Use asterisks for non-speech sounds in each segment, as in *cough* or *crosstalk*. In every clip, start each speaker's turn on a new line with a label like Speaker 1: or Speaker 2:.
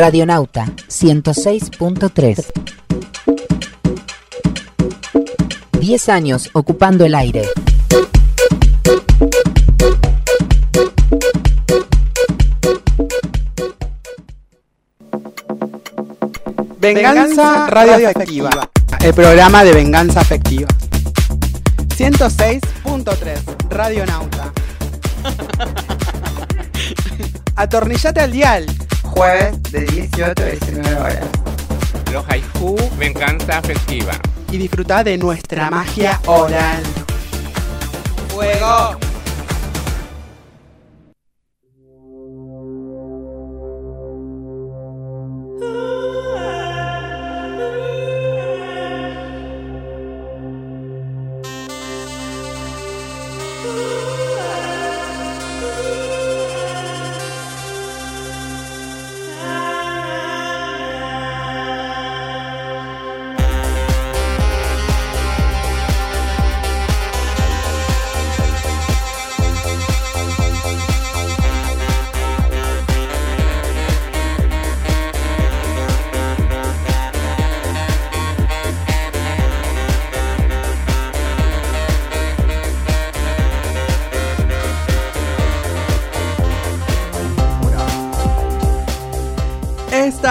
Speaker 1: Radionauta 106.3. 10 años ocupando el aire.
Speaker 2: Venganza Radio Afectiva, el programa de venganza afectiva. 106.3 Radionauta. *laughs* Atornillate al dial. Jueves de 18 a 19 horas.
Speaker 3: Los haiku, venganza afectiva.
Speaker 2: Y disfruta de nuestra magia oral. ¡Fuego!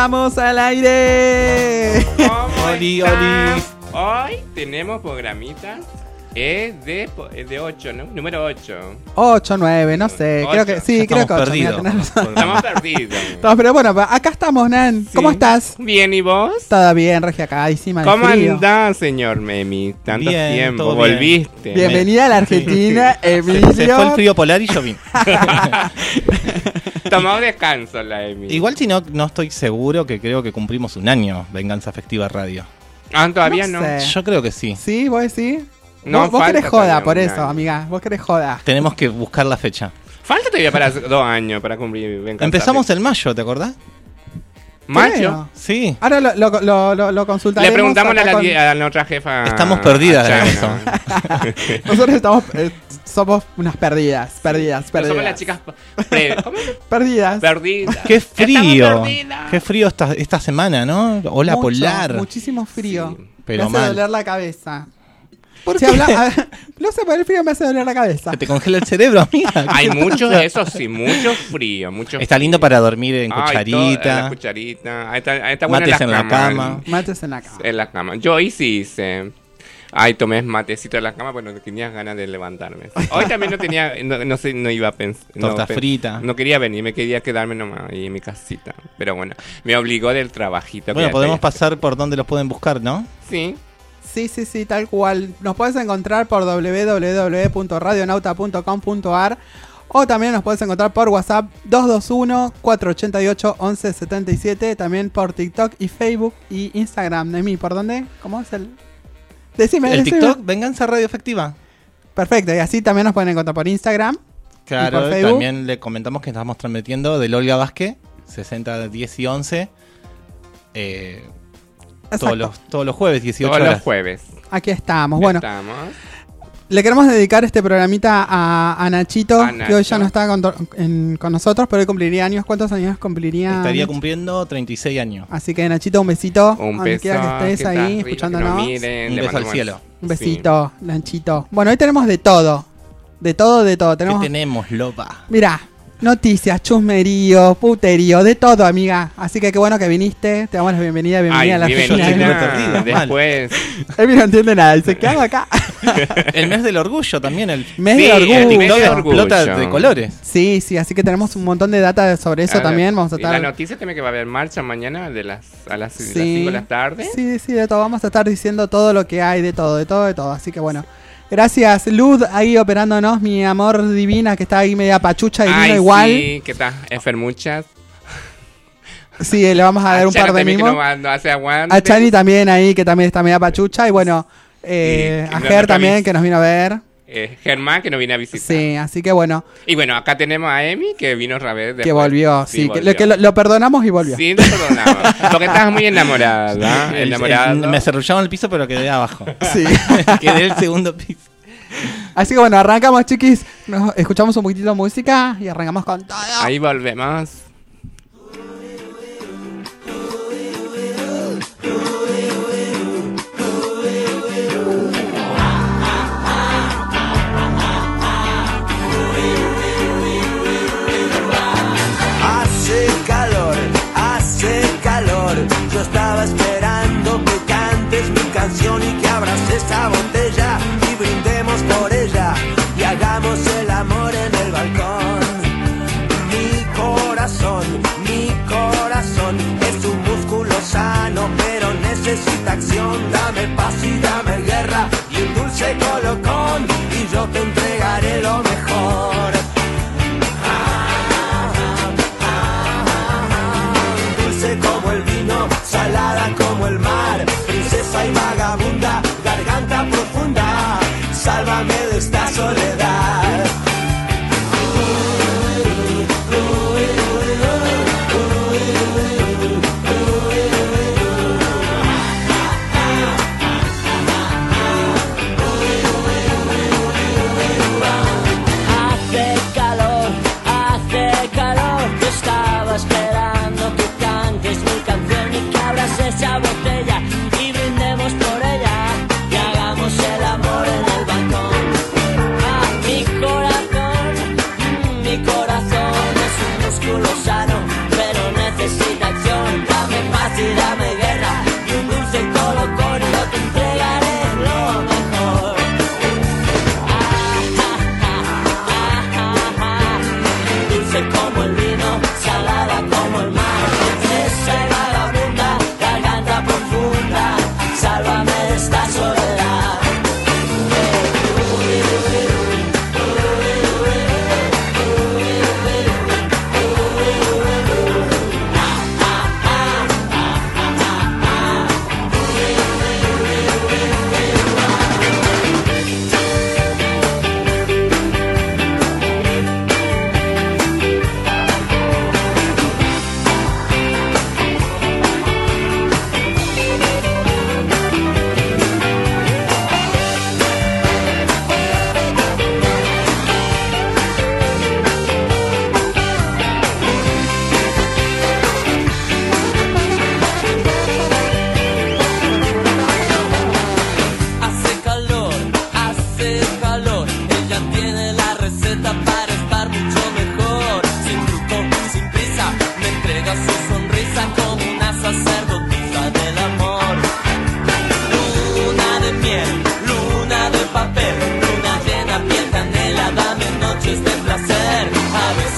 Speaker 2: Estamos al aire.
Speaker 3: ¿Cómo
Speaker 4: Oli, oli.
Speaker 3: Hoy tenemos programitas. Es de, es de 8, ¿no? Número 8.
Speaker 2: 8, 9, no sé.
Speaker 3: Ocho.
Speaker 2: Creo que sí,
Speaker 4: Ya
Speaker 2: creo que 8.
Speaker 4: estamos perdidos. *laughs*
Speaker 3: Estamos perdidos.
Speaker 2: pero bueno, acá estamos, Nan.
Speaker 3: Sí.
Speaker 2: ¿Cómo estás?
Speaker 3: Bien, ¿y vos?
Speaker 2: Todo bien, regia cagadísima de
Speaker 3: ¿Cómo andás, señor Memi? Tanto
Speaker 4: Bien,
Speaker 3: tiempo,
Speaker 4: todo bien.
Speaker 3: volviste.
Speaker 2: Bienvenida a la Argentina, Emilio.
Speaker 4: Se fue el frío polar y yo vine. *laughs* *laughs*
Speaker 3: Tomó descanso la Emi.
Speaker 4: Igual si no, no estoy seguro que creo que cumplimos un año Venganza Afectiva Radio.
Speaker 3: Ah, todavía
Speaker 2: No
Speaker 3: no.
Speaker 2: sé.
Speaker 4: Yo creo que sí.
Speaker 2: Sí, vos sí.
Speaker 3: No,
Speaker 2: vos, vos
Speaker 3: falta
Speaker 2: querés joda
Speaker 3: todavía
Speaker 2: por
Speaker 3: un
Speaker 2: eso,
Speaker 3: año.
Speaker 2: amiga. Vos querés joda.
Speaker 4: Tenemos que buscar la fecha.
Speaker 3: Falta todavía para *laughs* dos años para cumplir. Venganza
Speaker 4: Empezamos en mayo, ¿te acordás?
Speaker 3: Mayo.
Speaker 2: Creo.
Speaker 4: Sí.
Speaker 2: Ahora lo, lo, lo, lo, consultaremos.
Speaker 3: Le preguntamos a, la,
Speaker 2: con-
Speaker 3: die- a nuestra jefa.
Speaker 4: Estamos perdidas
Speaker 3: a
Speaker 4: en
Speaker 3: Chana.
Speaker 2: Nosotros estamos, eh, somos unas perdidas, perdidas,
Speaker 3: No
Speaker 2: perdidas.
Speaker 3: somos las chicas pre- ¿cómo es?
Speaker 2: Perdidas.
Speaker 3: perdidas.
Speaker 4: Qué frío.
Speaker 3: Perdidas.
Speaker 4: Qué frío esta, esta semana, ¿no? Ola
Speaker 2: Mucho,
Speaker 4: polar.
Speaker 2: Muchísimo frío.
Speaker 3: Sí,
Speaker 4: pero
Speaker 2: me hace
Speaker 4: mal.
Speaker 2: doler la cabeza.
Speaker 4: ¿Por
Speaker 2: Si
Speaker 4: qué?
Speaker 2: habla- a- no *laughs* sé, por el frío me hace doler la cabeza.
Speaker 4: Se te congela el cerebro, amiga. *laughs*
Speaker 3: Hay mucho, eso sí, mucho frío, mucho
Speaker 4: Está lindo para dormir en
Speaker 3: Ay, todo-
Speaker 4: cucharita.
Speaker 3: la cucharita. Ahí está, ahí está bueno
Speaker 4: Mates
Speaker 3: en
Speaker 4: en
Speaker 3: la cama.
Speaker 4: cama.
Speaker 2: Mates en la cama.
Speaker 3: En la cama. Yo hoy sí hice. Ay, tomé matecito en la cama, pero no tenía ganas de levantarme. Hoy también no tenía, no, no sé, no iba a pensar.
Speaker 4: Torta
Speaker 3: no,
Speaker 4: frita.
Speaker 3: No quería venir, me quería quedarme nomás ahí en mi casita. Pero bueno, me obligó del trabajito.
Speaker 4: Bueno,
Speaker 3: que
Speaker 4: podemos pasar por donde los pueden buscar, ¿no?
Speaker 3: Sí.
Speaker 2: Sí, sí, sí, tal cual. Nos puedes encontrar por www.radionauta.com.ar o también nos puedes encontrar por WhatsApp 221-488-1177. También por TikTok y Facebook y Instagram. De mí, ¿por dónde? ¿Cómo es el...? Decime,
Speaker 4: El
Speaker 2: decime.
Speaker 4: TikTok, Venganza Radio Efectiva.
Speaker 2: Perfecto, y así también nos pueden encontrar por Instagram.
Speaker 4: Claro,
Speaker 2: por Facebook?
Speaker 4: también le comentamos que estamos transmitiendo del Olga Vázquez, 60, 10 y 11. eh,
Speaker 2: Exacto.
Speaker 4: todos, los, todos los jueves, 18
Speaker 3: Todos
Speaker 4: horas.
Speaker 3: los jueves.
Speaker 2: Aquí estamos. Bueno,
Speaker 3: Estamos.
Speaker 2: le queremos dedicar este programita a, a Nachito,
Speaker 3: A
Speaker 2: que hoy ya no está con, en- con nosotros, pero hoy cumpliría años. ¿Cuántos años cumpliría?
Speaker 4: Estaría cumpliendo 36 años.
Speaker 2: Así que Nachito, un besito.
Speaker 3: Un beso.
Speaker 2: quiera que estés
Speaker 3: que
Speaker 2: ahí
Speaker 3: rico, que
Speaker 2: escuchándonos.
Speaker 3: nos miren,
Speaker 4: Un beso al cielo.
Speaker 2: Un besito, Nachito. Bueno, hoy tenemos de todo. De todo, de todo.
Speaker 4: ¿Qué
Speaker 2: Tenemos,
Speaker 4: tenemos, Lopa?
Speaker 2: mira, noticias, chusmerío, puterío, de todo, amiga. Así que qué bueno que viniste. Te damos la bienvenida, bienvenida
Speaker 3: Ay,
Speaker 2: a la
Speaker 4: mal.
Speaker 3: Después.
Speaker 2: Emi no entiende nada. Dice, ¿qué hago acá?
Speaker 4: El mes del orgullo también. El
Speaker 2: Mes
Speaker 3: Sí,
Speaker 2: de
Speaker 3: el
Speaker 2: orgullo.
Speaker 3: mes de orgullo.
Speaker 4: de colores.
Speaker 2: Sí, sí, así que tenemos un montón de data sobre eso
Speaker 3: A
Speaker 2: también. Vamos a
Speaker 3: y La
Speaker 2: estar.
Speaker 3: noticia también que va a haber marcha mañana de las, a las 5
Speaker 2: Sí.
Speaker 3: de la tarde.
Speaker 2: Sí, sí, de todo. Vamos a estar diciendo todo lo que hay, de todo, de todo, de todo. Así que bueno. Gracias, Lud, ahí operándonos, mi amor divina, que está ahí media pachucha y vino
Speaker 3: Ay,
Speaker 2: igual.
Speaker 3: Sí, ¿qué tal? Enfermuchas.
Speaker 2: Sí, le vamos a *laughs* dar un par de
Speaker 3: que
Speaker 2: mimos.
Speaker 3: no.
Speaker 2: A Chani también ahí, que también está media pachucha. Y bueno, eh,
Speaker 3: Y- y
Speaker 2: a Ger también, que nos vino a ver.
Speaker 3: Eh, Germán, que no viene a visitar.
Speaker 2: Sí, así que bueno,
Speaker 3: Y bueno, acá tenemos a Emi, que vino otra vez.
Speaker 2: que
Speaker 3: después.
Speaker 2: volvió. Sí, que,
Speaker 3: volvió.
Speaker 2: lo, que lo, lo perdonamos y volvió.
Speaker 3: Sí, no perdonamos. *laughs* Porque estabas muy enamorada, ¿verdad?
Speaker 4: El-
Speaker 3: Enamorada.
Speaker 4: el- me cerrullaron el piso, pero quedé abajo. *laughs*
Speaker 2: Sí. *laughs*
Speaker 4: quedé el segundo piso.
Speaker 2: Así que bueno, arrancamos, chiquis. Nos escuchamos un poquitito de música y arrancamos con todo.
Speaker 3: Ahí volvemos.
Speaker 5: canción y que abras esta voz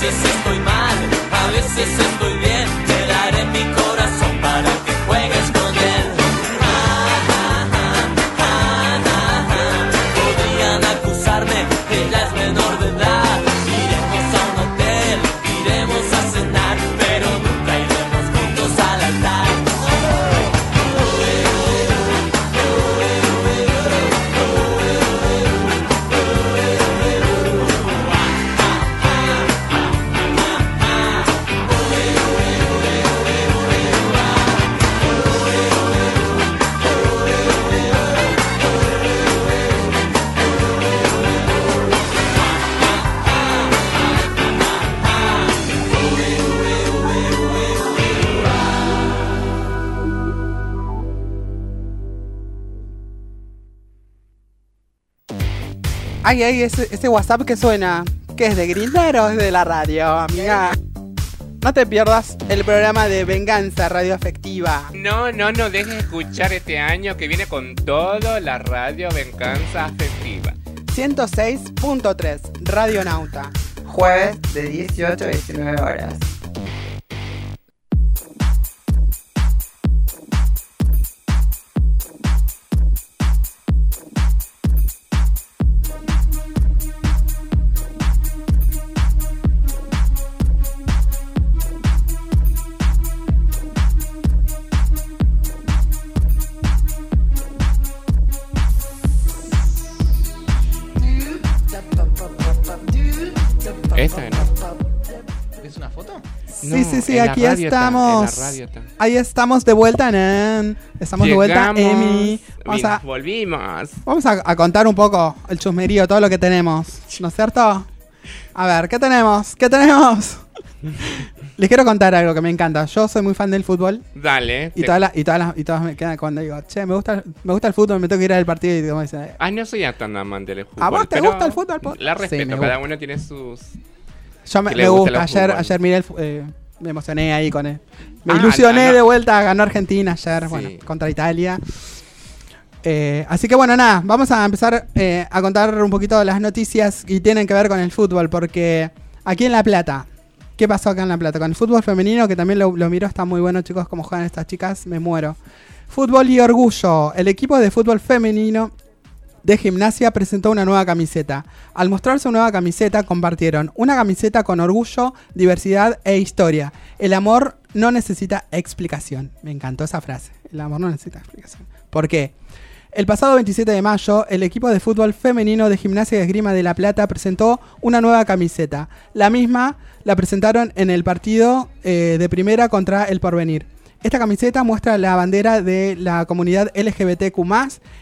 Speaker 5: veces estoy mal, a veces estoy
Speaker 2: Ay, ay, ese, ese WhatsApp que suena. ¿Qué es de Grindr o es de la radio, amiga? No te pierdas el programa de Venganza Radio Afectiva.
Speaker 3: No, no, no dejes de escuchar este año que viene con todo la radio Venganza Afectiva.
Speaker 2: 106.3 Radio Nauta.
Speaker 6: Jueves de 18 a 19 horas.
Speaker 2: Aquí
Speaker 3: está,
Speaker 2: estamos.
Speaker 3: en la radio está.
Speaker 2: Ahí estamos de vuelta, Nan. Estamos de vuelta. Emi. Vamos a,
Speaker 3: Volvimos.
Speaker 2: vamos a, a contar un poco el chusmerío, todo lo que tenemos. ¿No es cierto? A ver, ¿qué tenemos? ¿Qué tenemos? *laughs* Les quiero contar algo que me encanta. Yo soy muy fan del fútbol.
Speaker 3: Dale.
Speaker 2: Y
Speaker 3: te-
Speaker 2: todas, las, y, todas las- y todas me quedan cuando digo, che, me gusta, me gusta el fútbol, me tengo que ir al partido y como dicen,
Speaker 3: Ay, no soy tan amante del fútbol.
Speaker 2: ¿A vos te gusta el fútbol?
Speaker 3: La
Speaker 2: Sí,
Speaker 3: respeto,
Speaker 2: me
Speaker 3: cada uno tiene sus...
Speaker 2: yo me,
Speaker 3: gusta
Speaker 2: Ayer, ayer miré el, eh, me emocioné ahí con él. Me
Speaker 3: Ah,
Speaker 2: ilusioné de vuelta, ganó Argentina ayer,
Speaker 3: Sí.
Speaker 2: bueno, contra Italia. Eh, así que bueno, nada, vamos a empezar eh, a contar un poquito de las noticias y tienen que ver con el fútbol, porque aquí en La Plata, ¿qué pasó acá en La Plata? Con el fútbol femenino, que también lo, lo miro, está muy bueno, chicos, como juegan estas chicas, me muero. Fútbol y orgullo, el equipo de fútbol femenino de gimnasia presentó una nueva camiseta. Al mostrar su nueva camiseta, compartieron una camiseta con orgullo, diversidad e historia. El amor no necesita explicación. Me encantó esa frase. El amor no necesita explicación. ¿Por qué? El pasado 27 de mayo, el equipo de fútbol femenino de Gimnasia y Esgrima de La Plata presentó una nueva camiseta. La misma la presentaron en el partido eh, de primera contra el Porvenir. Esta camiseta muestra la bandera de la comunidad LGBTQ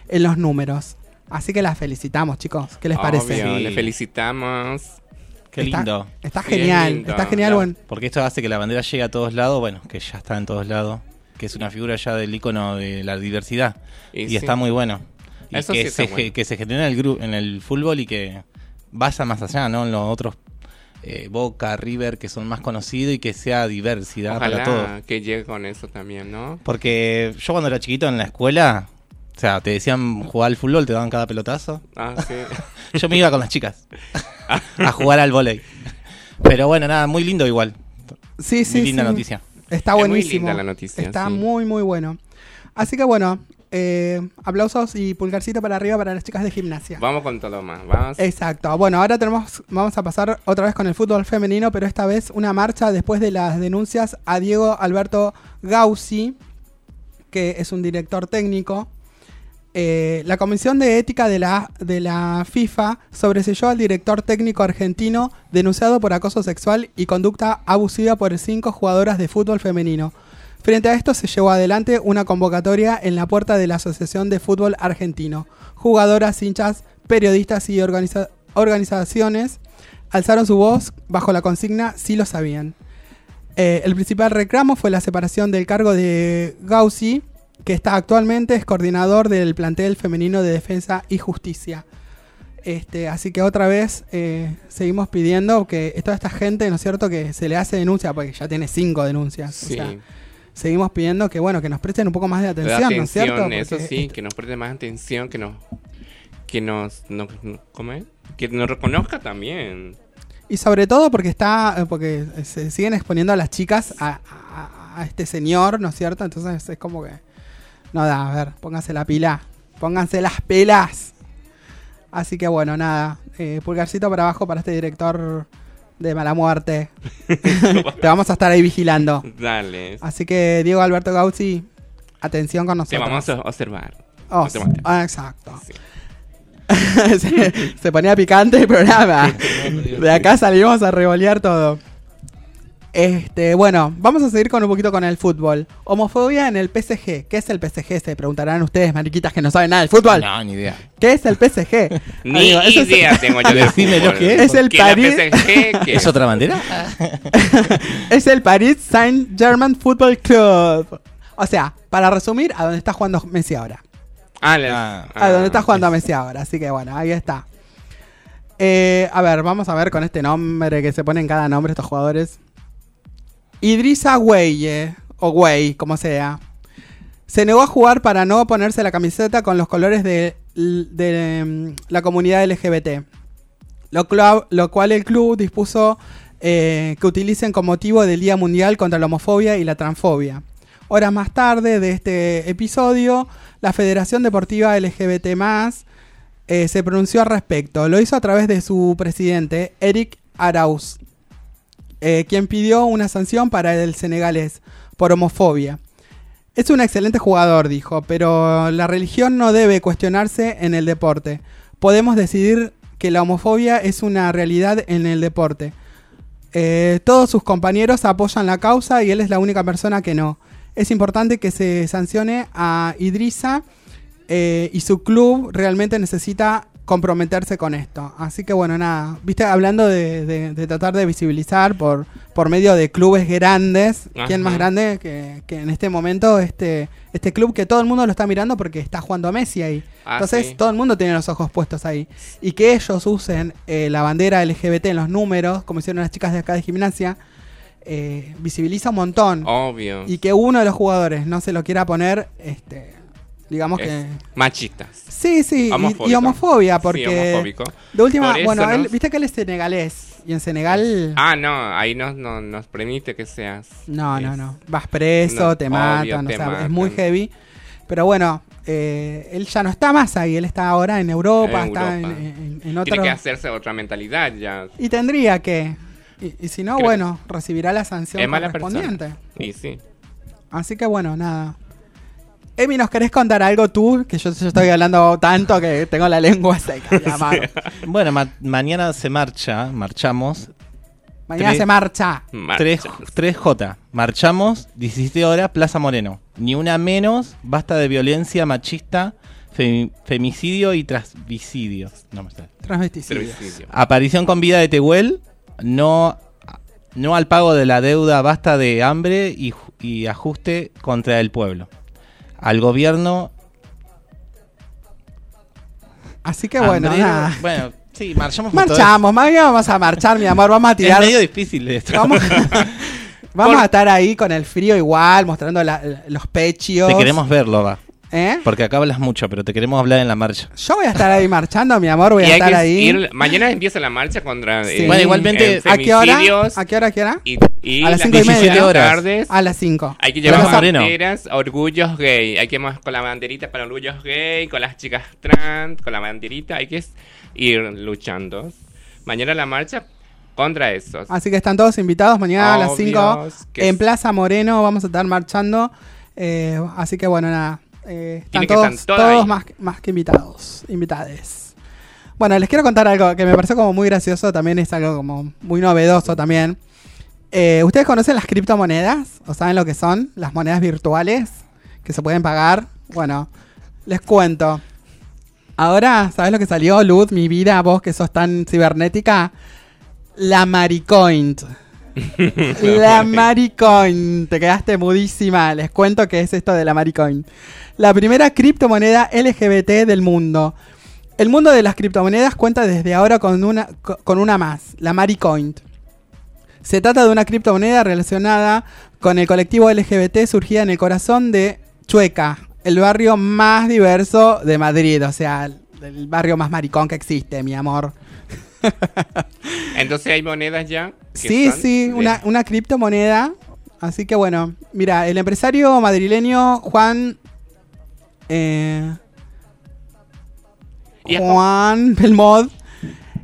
Speaker 2: en los números. Así que las felicitamos, chicos. ¿Qué les parece?
Speaker 3: Obvio,
Speaker 4: Sí.
Speaker 3: le felicitamos.
Speaker 4: Qué
Speaker 2: Está-
Speaker 4: lindo.
Speaker 2: Está genial,
Speaker 3: lindo,
Speaker 2: está genial.
Speaker 3: claro.
Speaker 2: Bueno,
Speaker 4: Porque esto hace que la bandera llegue a todos lados, bueno, que ya está en todos lados, que es una figura ya del icono de la diversidad.
Speaker 3: Y
Speaker 4: Y,
Speaker 3: sí.
Speaker 4: está muy bueno. Y
Speaker 3: Eso
Speaker 4: que,
Speaker 3: sí está
Speaker 4: se,
Speaker 3: bueno.
Speaker 4: que se genera en el, gru- en el fútbol y que vaya más allá, ¿no? En los otros, eh, Boca, River, que son más conocidos y que sea diversidad para todos.
Speaker 3: Que llegue con eso también, ¿no?
Speaker 4: Porque yo cuando era chiquito en la escuela, o sea, te decían jugar al fútbol, te daban cada pelotazo.
Speaker 3: Ah, sí. *laughs*
Speaker 4: Yo me iba con las chicas *laughs* a jugar al volei. Pero bueno, nada, muy lindo igual.
Speaker 2: sí, sí.
Speaker 4: muy linda
Speaker 2: sí.
Speaker 4: noticia.
Speaker 2: Está
Speaker 3: Es muy
Speaker 2: buenísimo.
Speaker 3: linda la noticia,
Speaker 2: Está
Speaker 3: sí.
Speaker 2: muy, muy bueno. Así que bueno, eh, aplausos y pulgarcito para arriba para las chicas de gimnasia.
Speaker 3: Vamos con todo más. Vamos.
Speaker 2: Exacto. Bueno, ahora tenemos, vamos a pasar otra vez con el fútbol femenino, pero esta vez una marcha después de las denuncias a Diego Alberto Gauci, que es un director técnico. Eh, la Comisión de Ética de la, de la FIFA sobreselló al director técnico argentino denunciado por acoso sexual y conducta abusiva por cinco jugadoras de fútbol femenino. Frente a esto se llevó adelante una convocatoria en la puerta de la Asociación de Fútbol Argentino. Jugadoras, hinchas, periodistas y organiza- organizaciones alzaron su voz bajo la consigna Si lo sabían. Eh, el principal reclamo fue la separación del cargo de Gauci, que está actualmente es coordinador del plantel femenino de defensa y justicia. Este, así que otra vez eh, seguimos pidiendo que toda esta gente, ¿no es cierto?, que se le hace denuncia, porque ya tiene cinco denuncias. o
Speaker 3: Sí.
Speaker 2: sea, seguimos pidiendo que, bueno, que nos presten un poco más de atención, ¿no es cierto?
Speaker 3: atención, eso
Speaker 2: Porque
Speaker 3: sí, que nos preste más atención, que nos. Que nos. No, ¿Cómo es? Que nos reconozca también.
Speaker 2: Y sobre todo porque está, eh, porque se siguen exponiendo a las chicas a, a- a este señor, ¿no es cierto? Entonces es como que no da, a ver, pónganse la pila, pónganse las pelas. Así que bueno, nada, eh, pulgarcito para abajo para este director de mala muerte. *laughs* Te vamos a estar ahí vigilando.
Speaker 3: Dale.
Speaker 2: Así que Diego Alberto Gauzi, atención con
Speaker 3: Te
Speaker 2: nosotros.
Speaker 3: vamos a observar.
Speaker 2: Oh,
Speaker 3: te
Speaker 2: ah, exacto.
Speaker 3: Sí. *laughs*
Speaker 2: se, se ponía picante el programa. *laughs* De acá salimos a revolear todo. Este, bueno, vamos a seguir con un poquito con el fútbol. Homofobia en el PSG. ¿Qué es el PSG? Se preguntarán ustedes, mariquitas que no saben nada del fútbol.
Speaker 4: No, ni idea.
Speaker 2: ¿Qué es el PSG? *laughs*
Speaker 3: Ni
Speaker 2: Amigo, eso es-
Speaker 3: idea tengo yo de
Speaker 4: Decime lo que
Speaker 2: es. Es el París-
Speaker 3: PSG, *laughs*
Speaker 4: ¿Es otra bandera? *laughs*
Speaker 2: es el Paris Saint Germain Football Club. O sea, para resumir, a donde está jugando Messi ahora.
Speaker 3: Ah, la-
Speaker 4: Ah,
Speaker 2: A donde está
Speaker 3: ah,
Speaker 2: jugando Messi ahora. Así que bueno, ahí está. Eh, a ver, vamos a ver con este nombre que se pone en cada nombre estos jugadores. Idrissa Gueye, o Guey, como sea. Se negó a jugar para no ponerse la camiseta con los colores de, mm, la comunidad LGBT. Lo cual el club dispuso eh, que utilicen con motivo del Día Mundial contra la Homofobia y la Transfobia. Horas más tarde de este episodio, la Federación Deportiva LGBT eh, se pronunció al respecto. Lo hizo a través de su presidente, Eric Arauz, eh, quien pidió una sanción para el senegalés por homofobia. Es un excelente jugador, dijo, pero la religión no debe cuestionarse en el deporte. Podemos decidir que la homofobia es una realidad en el deporte. Eh, todos sus compañeros apoyan la causa y él es la única persona que no. Es importante que se sancione a Idrissa eh, y su club realmente necesita comprometerse con esto. Así que bueno, nada, viste, hablando de, de- de tratar de visibilizar por, por medio de clubes grandes, ¿quién más grande que, que en este momento este, este club que todo el mundo lo está mirando porque está jugando Messi ahí?
Speaker 3: Ah,
Speaker 2: Entonces
Speaker 3: sí.
Speaker 2: todo el mundo tiene los ojos puestos ahí. Y que ellos usen eh, la bandera LGBT en los números, como hicieron las chicas de acá de gimnasia, eh, visibiliza un montón.
Speaker 3: Obvio.
Speaker 2: Y que uno de los jugadores no se lo quiera poner, este, digamos
Speaker 3: Es
Speaker 2: que...
Speaker 3: Machistas.
Speaker 2: Sí, sí, y- y, homofobia,
Speaker 3: Sí,
Speaker 2: porque...
Speaker 3: homofóbico.
Speaker 2: de última,
Speaker 3: Por
Speaker 2: bueno,
Speaker 3: nos-
Speaker 2: él, viste que él es senegalés. Y en Senegal...
Speaker 3: Ah, no, ahí no, no nos permite que seas.
Speaker 2: no, no,
Speaker 3: es-
Speaker 2: no. Vas preso,
Speaker 3: No,
Speaker 2: te
Speaker 3: obvio,
Speaker 2: matan,
Speaker 3: te
Speaker 2: o sea, es muy heavy. Pero bueno, eh, él ya no está más ahí. Él está ahora en Europa,
Speaker 3: En
Speaker 2: está en,
Speaker 3: Europa.
Speaker 2: en- en otro...
Speaker 3: Tiene que hacerse otra mentalidad ya.
Speaker 2: Y tendría que... Y, y si no,
Speaker 3: Creo-
Speaker 2: bueno, recibirá la sanción
Speaker 3: Es mala persona.
Speaker 2: correspondiente.
Speaker 3: Y sí.
Speaker 2: Así que bueno, nada. Emi, ¿nos querés contar algo tú? Que yo, yo estoy hablando tanto que tengo la lengua seca. ya. *laughs*
Speaker 4: Bueno, ma- mañana se marcha, marchamos.
Speaker 2: Mañana
Speaker 4: Tres-
Speaker 2: se marcha.
Speaker 4: 3,
Speaker 3: Marcha.
Speaker 4: j Marchamos, 17 horas, Plaza Moreno. Ni una menos, basta de violencia machista, femi- femicidio y transvicidio. No me sale.
Speaker 2: Transvesticidio.
Speaker 3: Servicio.
Speaker 4: Aparición con vida de Tehuel, no, no al pago de la deuda, basta de hambre y, ju- y ajuste contra el pueblo. Al gobierno...
Speaker 2: Así que bueno, nada.
Speaker 4: Bueno, sí, marchamos.
Speaker 2: Marchamos, mañana vamos a marchar, mi amor. Vamos a
Speaker 4: eso. Es
Speaker 2: tirar.
Speaker 4: medio difícil esto.
Speaker 2: Vamos, *laughs* vamos
Speaker 3: Por-
Speaker 2: a estar ahí con el frío igual, mostrando la- los pechos.
Speaker 4: Te queremos verlo, va.
Speaker 2: ¿Eh?
Speaker 4: Porque acá hablas mucho, pero te queremos hablar en la marcha.
Speaker 2: Yo voy a estar ahí marchando, mi amor. Voy
Speaker 3: Y
Speaker 2: a estar ahí.
Speaker 3: ir- mañana empieza la marcha contra
Speaker 2: Sí.
Speaker 3: eh,
Speaker 4: Bueno, igualmente-
Speaker 3: eh,
Speaker 2: ¿A qué hora? ¿A qué hora? ¿A qué hora?
Speaker 3: Y, y
Speaker 2: A las
Speaker 3: las
Speaker 2: cinco y media.
Speaker 3: 17
Speaker 4: horas.
Speaker 3: tardes
Speaker 2: A las 5.
Speaker 3: hay que llevar banderas, orgullos gay. Hay que ir con la banderita para orgullos gay, con las chicas trans, con la banderita. Hay que ir luchando. Mañana la marcha contra esos.
Speaker 2: Así que están todos invitados mañana a las 5
Speaker 3: Obvios que
Speaker 2: en. Plaza Moreno. Vamos a estar marchando. Eh, así que bueno, nada. Eh, están todos, más, más que invitados. Invitades. Bueno, les quiero contar algo que me parece como muy gracioso. También es algo como muy novedoso también. Eh, ¿Ustedes conocen las criptomonedas? ¿O saben lo que son? Las monedas virtuales que se pueden pagar. Bueno, les cuento. Ahora, ¿sabes lo que salió, Luz? Mi vida, vos que sos tan cibernética. La Maricoin. *laughs* la Maricoin. Te quedaste mudísima. Les cuento qué es esto de la Maricoin. La primera criptomoneda LGBT del mundo. El mundo de las criptomonedas cuenta desde ahora con una, co- con una más, la Maricoin. Se trata de una criptomoneda relacionada con el colectivo LGBT surgida en el corazón de Chueca, el barrio más diverso de Madrid, o sea, el barrio más maricón que existe, mi amor. *laughs*
Speaker 3: Entonces hay monedas ya.
Speaker 2: Sí, sí,
Speaker 3: de-
Speaker 2: una, una criptomoneda. Así que bueno, mira, el empresario madrileño Juan... eh, Juan Belmont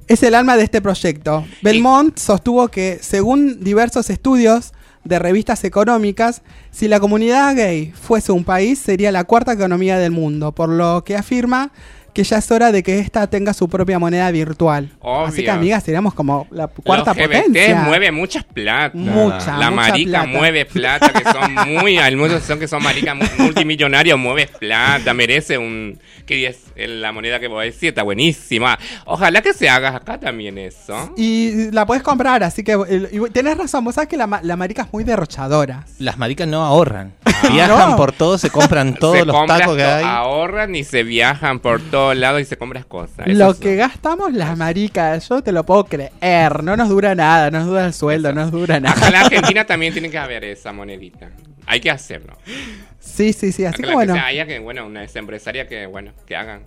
Speaker 2: es el alma de este proyecto. Belmont sostuvo que, según diversos estudios de revistas económicas, si la comunidad gay fuese un país, sería la cuarta economía del mundo, por lo que afirma que ya es hora de que ésta tenga su propia moneda virtual.
Speaker 3: Obvio.
Speaker 2: Así que, amigas, seríamos como la cuarta
Speaker 3: Los LGBT
Speaker 2: potencia.
Speaker 3: mueve muchas plata.
Speaker 2: Mucha,
Speaker 3: La
Speaker 2: mucha
Speaker 3: marica
Speaker 2: plata.
Speaker 3: mueve plata, que son *laughs* muy, hay muchos son que son maricas mu- multimillonarios, mueve plata, merece un, que es la moneda que voy a decir, está buenísima. Ojalá que se haga acá también eso.
Speaker 2: Y la puedes comprar, así que y tenés razón, vos sabés que la, la marica es muy derrochadora.
Speaker 4: Las maricas no ahorran. Viajan
Speaker 2: No.
Speaker 4: por todo, se compran *laughs* todos
Speaker 3: se
Speaker 4: los tacos que hay.
Speaker 3: Ahorran y se viajan por todos lados y se compran cosas. Eso
Speaker 2: Lo
Speaker 3: sí.
Speaker 2: que gastamos las maricas, yo te lo puedo creer. No nos dura nada, no nos dura el sueldo, no nos dura
Speaker 3: Acá en
Speaker 2: nada.
Speaker 3: la Argentina también tiene que haber esa monedita. Hay que hacerlo.
Speaker 2: Sí, sí, sí. Así
Speaker 3: Acá
Speaker 2: que bueno.
Speaker 3: sea haya que, bueno, una empresaria que, bueno, que hagan.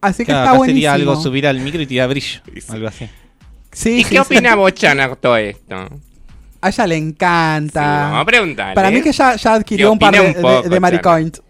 Speaker 2: Así que
Speaker 4: Claro,
Speaker 2: está buenísimo.
Speaker 4: sería algo subir al micro y tirar brillo.
Speaker 3: Sí.
Speaker 4: Algo así.
Speaker 2: Sí,
Speaker 3: ¿Y
Speaker 2: sí,
Speaker 3: qué
Speaker 2: sí.
Speaker 3: opina Bochana de todo esto?
Speaker 2: A ella le
Speaker 3: Sí,
Speaker 2: encanta.
Speaker 3: vamos a preguntarle.
Speaker 2: Para mí que ya, ya adquirió
Speaker 3: Que
Speaker 2: un par de,
Speaker 3: opine un poco,
Speaker 2: de, de maricoins.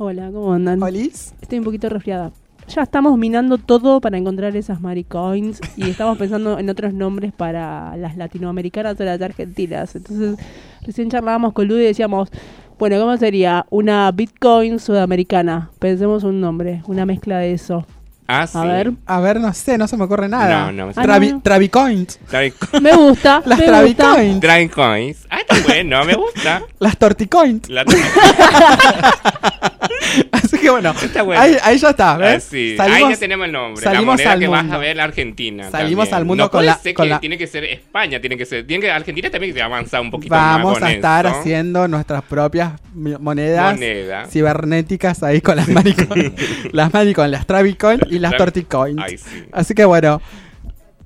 Speaker 7: Hola, ¿cómo andan?
Speaker 2: ¿Olis?
Speaker 7: Estoy un poquito resfriada. Ya estamos minando todo para encontrar esas maricoins y estamos pensando en otros nombres para las latinoamericanas o las argentinas. Entonces, recién charlábamos con Ludy y decíamos, bueno, ¿cómo sería? Una bitcoin sudamericana. Pensemos un nombre, una mezcla de eso.
Speaker 3: Ah, sí.
Speaker 7: A ver.
Speaker 2: A ver, no sé, no se me ocurre nada.
Speaker 3: No, no.
Speaker 2: Travi-
Speaker 7: Ah, no.
Speaker 2: Travicoins.
Speaker 3: Travi- *laughs*
Speaker 7: Me gusta, *laughs*
Speaker 2: Las
Speaker 7: me gusta.
Speaker 2: Travicoins.
Speaker 3: Train coins. Ah, está bueno, me gusta. *laughs*
Speaker 2: Las Torticoins.
Speaker 3: La-
Speaker 2: Así que bueno,
Speaker 3: Está bueno.
Speaker 2: ahí, ahí ya está,
Speaker 3: Ah,
Speaker 2: ¿ves?
Speaker 3: sí.
Speaker 2: Salimos-
Speaker 3: Ahí ya tenemos el nombre. La
Speaker 2: salimos
Speaker 3: moneda
Speaker 2: al
Speaker 3: que vas a ver la Argentina.
Speaker 2: Salimos
Speaker 3: también.
Speaker 2: al mundo
Speaker 3: no
Speaker 2: con
Speaker 3: puede
Speaker 2: la-
Speaker 3: ser
Speaker 2: con
Speaker 3: que
Speaker 2: la-
Speaker 3: tiene que ser España, tiene que ser. Tiene que, Argentina también tiene que avanzar un poquito más.
Speaker 2: Vamos
Speaker 3: con
Speaker 2: a estar
Speaker 3: eso.
Speaker 2: haciendo nuestras propias monedas
Speaker 3: Moneda.
Speaker 2: cibernéticas ahí con las maricoins. las maricoins, las Travicoin y las Torticoins.
Speaker 3: Ay, sí.
Speaker 2: Así que bueno,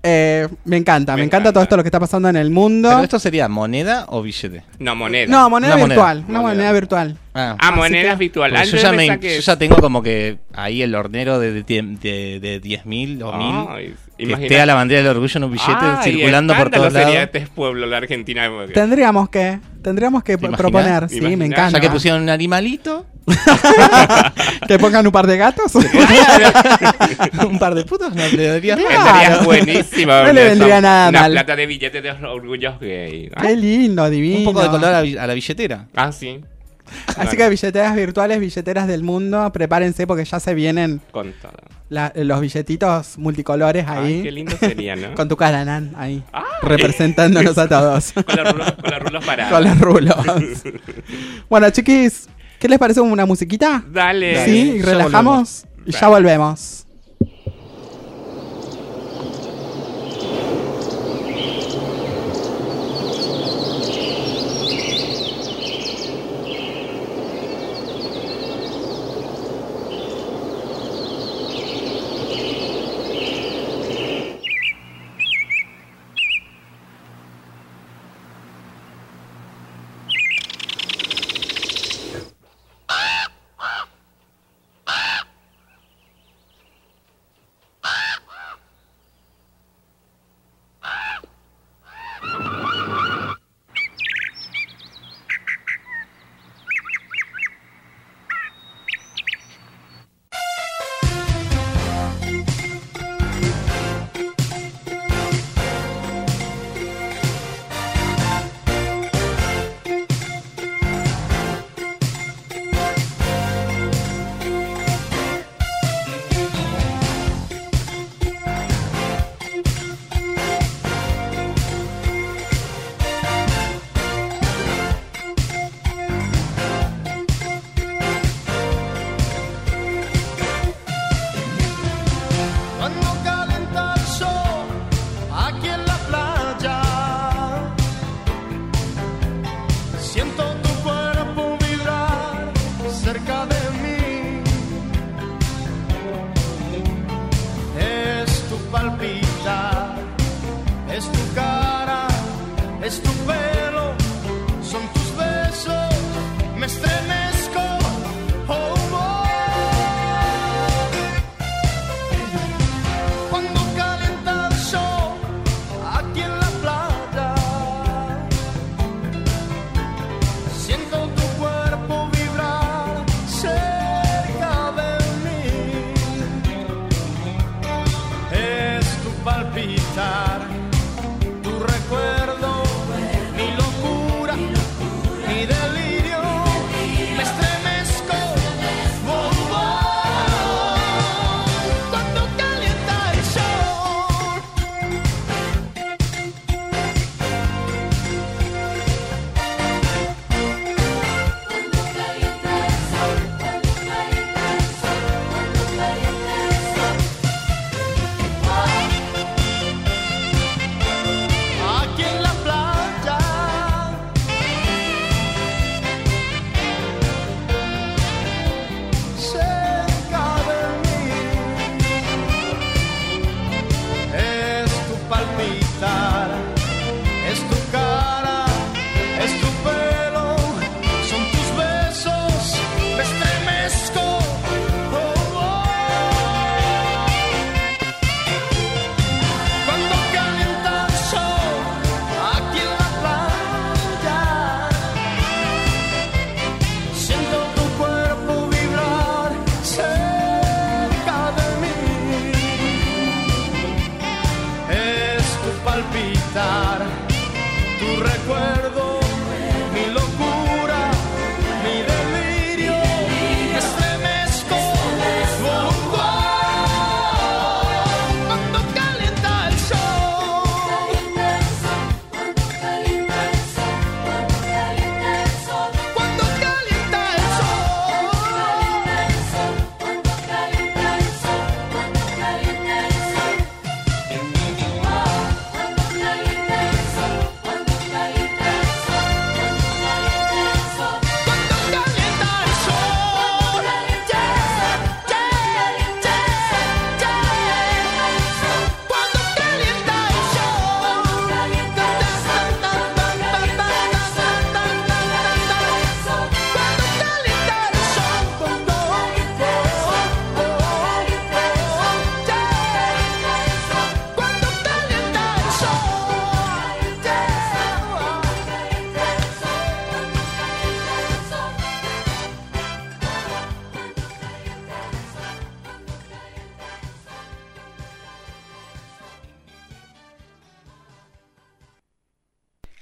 Speaker 2: eh, me encanta, me,
Speaker 3: Me
Speaker 2: encanta,
Speaker 3: encanta.
Speaker 2: todo esto lo que está pasando en el mundo.
Speaker 4: ¿Pero esto sería moneda o billete?
Speaker 3: No, moneda.
Speaker 2: No, moneda
Speaker 4: Una moneda.
Speaker 2: virtual, una
Speaker 3: Moneda.
Speaker 2: moneda virtual.
Speaker 4: Ah,
Speaker 3: Ah,
Speaker 4: porque
Speaker 3: Ah,
Speaker 4: yo, ya me- yo ya tengo como que ahí el hornero de, de, de, de 10.000 o 1.000.
Speaker 3: Ay,
Speaker 4: que esté a la bandera del orgullo en un billete circulando por todos
Speaker 3: sería
Speaker 4: lados.
Speaker 3: este pueblo, la Argentina. porque-
Speaker 2: Tendríamos que, tendríamos que proponer, sí, me encanta.
Speaker 4: Ya que pusieron un animalito, *laughs*
Speaker 2: que pongan un par de gatos. *laughs*
Speaker 4: un par de putos, no le daría
Speaker 2: Claro.
Speaker 3: buenísimo.
Speaker 2: No le vendría nada
Speaker 3: una
Speaker 2: mal.
Speaker 3: plata de billetes de orgullos gay. Ah,
Speaker 2: Qué lindo, divino.
Speaker 4: Un poco de color a, la bi- a la billetera.
Speaker 3: Ah, sí.
Speaker 2: Así que billeteras virtuales, billeteras del mundo, prepárense porque ya se vienen
Speaker 3: Con todo.
Speaker 2: la- los billetitos multicolores ahí.
Speaker 3: Ay, qué lindo sería, ¿no? *laughs*
Speaker 2: Con tu cara, Nan, ahí.
Speaker 3: Ay.
Speaker 2: Representándonos a todos.
Speaker 3: Con los rulos, con los rulos parados.
Speaker 2: Con los rulos. bueno, chiquis, ¿qué les parece una musiquita?
Speaker 3: Dale.
Speaker 2: sí, relajamos y ya volvemos.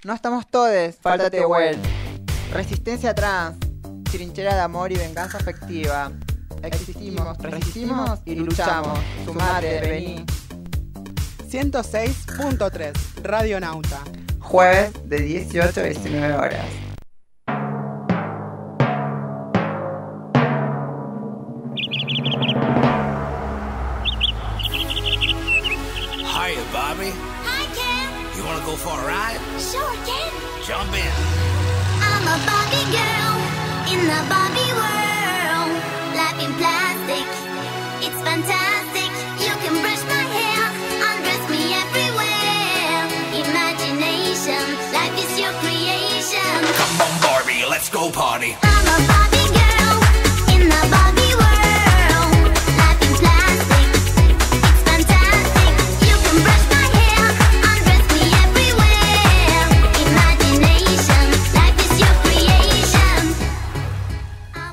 Speaker 6: No estamos todes, falta Tehuel. Resistencia trans, trinchera de amor y venganza afectiva. Existimos, resistimos y luchamos. Sumate, vení.
Speaker 2: 106.3 Radio Nauta.
Speaker 6: Jueves de 18 a 19 horas.
Speaker 8: The Barbie world. Life in plastic, it's fantastic. You can brush my hair, undress me everywhere. Imagination, life is your creation.
Speaker 9: Come on, Barbie, let's go party.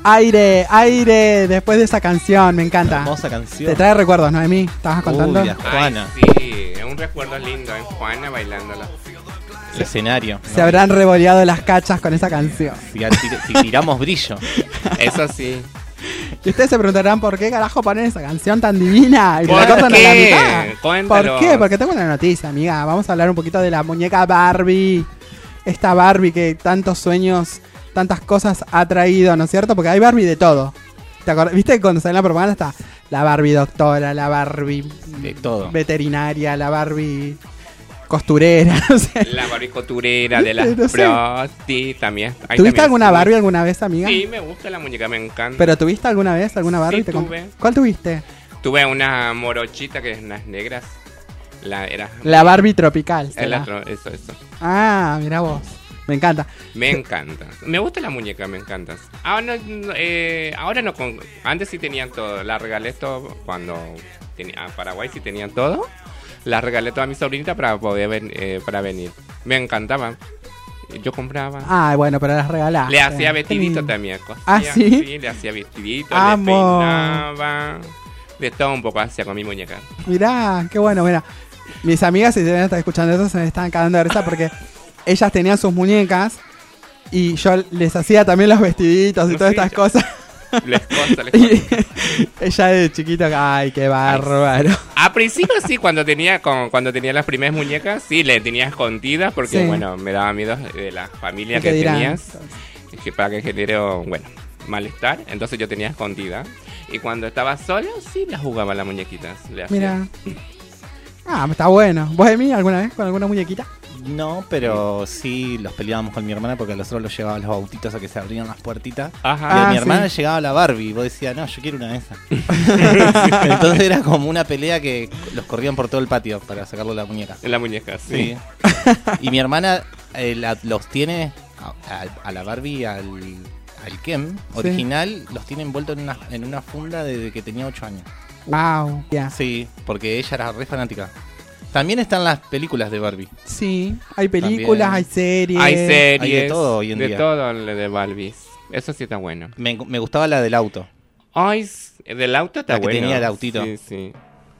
Speaker 2: Aire, aire, después de esa canción, me encanta.
Speaker 4: Hermosa canción.
Speaker 2: Te trae recuerdos, Noemí, estabas contando.
Speaker 4: Uy, a Juana.
Speaker 3: Ay, sí, es un recuerdo lindo, en Juana bailándola.
Speaker 4: El escenario.
Speaker 2: Se habrán revoleado las cachas con esa canción.
Speaker 4: Si, tir- si tiramos brillo. *laughs*
Speaker 3: Eso sí.
Speaker 2: Y ustedes se preguntarán por qué carajo ponen esa canción tan divina y me la
Speaker 3: ¿Por
Speaker 2: cortan a la
Speaker 3: qué?
Speaker 2: mitad.
Speaker 3: Cuéntalo.
Speaker 2: ¿Por qué? Porque tengo una noticia, amiga. Vamos a hablar un poquito de la muñeca Barbie. Esta Barbie que tantos sueños, tantas cosas ha traído, ¿no es cierto? Porque hay Barbie de todo. ¿Te acordás? ¿Viste cuando salió la propaganda está la Barbie doctora, la Barbie
Speaker 4: De todo.
Speaker 2: veterinaria, la Barbie costurera? *laughs* No sé.
Speaker 3: La Barbie costurera de las *laughs*
Speaker 2: No sé.
Speaker 3: también. Ahí
Speaker 2: ¿Tuviste
Speaker 3: también
Speaker 2: alguna
Speaker 3: sí.
Speaker 2: Barbie alguna vez, amiga?
Speaker 3: Sí, me gusta la muñeca, me encanta.
Speaker 2: ¿Pero tuviste alguna vez alguna Barbie?
Speaker 3: Sí,
Speaker 2: ¿Te comp-
Speaker 3: tuve.
Speaker 2: ¿Cuál tuviste?
Speaker 3: Tuve una morochita que es unas negras. La, era,
Speaker 2: La Barbie tropical.
Speaker 3: eso, eso.
Speaker 2: Ah, mira vos. Me encanta.
Speaker 3: Me encanta. Me gusta la muñeca, me encanta. Ahora no, eh, ahora no con, antes sí tenían todo. La regalé todo cuando tenía a Paraguay sí tenían todo. La regalé toda a mi sobrinita para poder ven- eh, para venir. Me encantaba. Yo compraba.
Speaker 2: Ah, bueno, pero las regalaste.
Speaker 3: le hacía
Speaker 2: Qué
Speaker 3: vestidito también. cosía,
Speaker 2: ¿Ah, sí?
Speaker 3: Le hacía vestidito,
Speaker 2: Amo.
Speaker 3: le peinaba. De todo un poco hacía con mi muñeca.
Speaker 2: Mirá, qué bueno, mira. Mis amigas, si deben estar escuchando eso, se me están cagando de risa porque ellas tenían sus muñecas y yo les hacía también los vestiditos y
Speaker 3: No
Speaker 2: todas estas
Speaker 3: yo-
Speaker 2: cosas.
Speaker 3: Les costa, les *laughs*
Speaker 2: Y
Speaker 3: costa.
Speaker 2: ella de chiquito, ay, qué bárbaro.
Speaker 3: A principio sí, cuando tenía con, cuando tenía las primeras muñecas, sí, le tenía escondidas porque,
Speaker 2: Sí.
Speaker 3: bueno, me daba miedo de la familia
Speaker 2: ¿Qué
Speaker 3: que
Speaker 2: dirán?
Speaker 3: tenías, que para que genere, bueno, malestar. Entonces yo tenía escondida. Y cuando estaba solo, sí las jugaba las muñequitas. Le hacía.
Speaker 2: Ah, está bueno. ¿Vos de mí alguna vez con alguna muñequita?
Speaker 4: No, pero sí los peleábamos con mi hermana porque nosotros los llevaba los bautitos a que se abrían las puertitas.
Speaker 3: Ajá.
Speaker 4: Y a
Speaker 2: Ah,
Speaker 4: mi
Speaker 2: sí.
Speaker 4: hermana llegaba la Barbie y vos decías, no, yo quiero una de esas. *laughs* Entonces era como una pelea que los corrían por todo el patio para sacarle la muñeca.
Speaker 3: La muñeca, sí.
Speaker 4: Sí. *laughs* y mi hermana eh, la- los tiene a, a- a la Barbie, al, al Ken original, los tiene envueltos en una, en una funda desde que tenía 8 años.
Speaker 2: Wow. Ya.
Speaker 4: Sí, porque ella era re fanática. También están las películas de Barbie.
Speaker 2: Sí, hay películas,
Speaker 4: También.
Speaker 2: hay series.
Speaker 3: Hay series.
Speaker 4: Hay de todo hoy en
Speaker 3: de
Speaker 4: día.
Speaker 3: todo lo de Barbies. Eso sí está bueno.
Speaker 4: Me, me gustaba la del auto.
Speaker 3: Ay, s- del auto está
Speaker 4: La que
Speaker 3: bueno.
Speaker 4: tenía el autito.
Speaker 3: Sí, sí.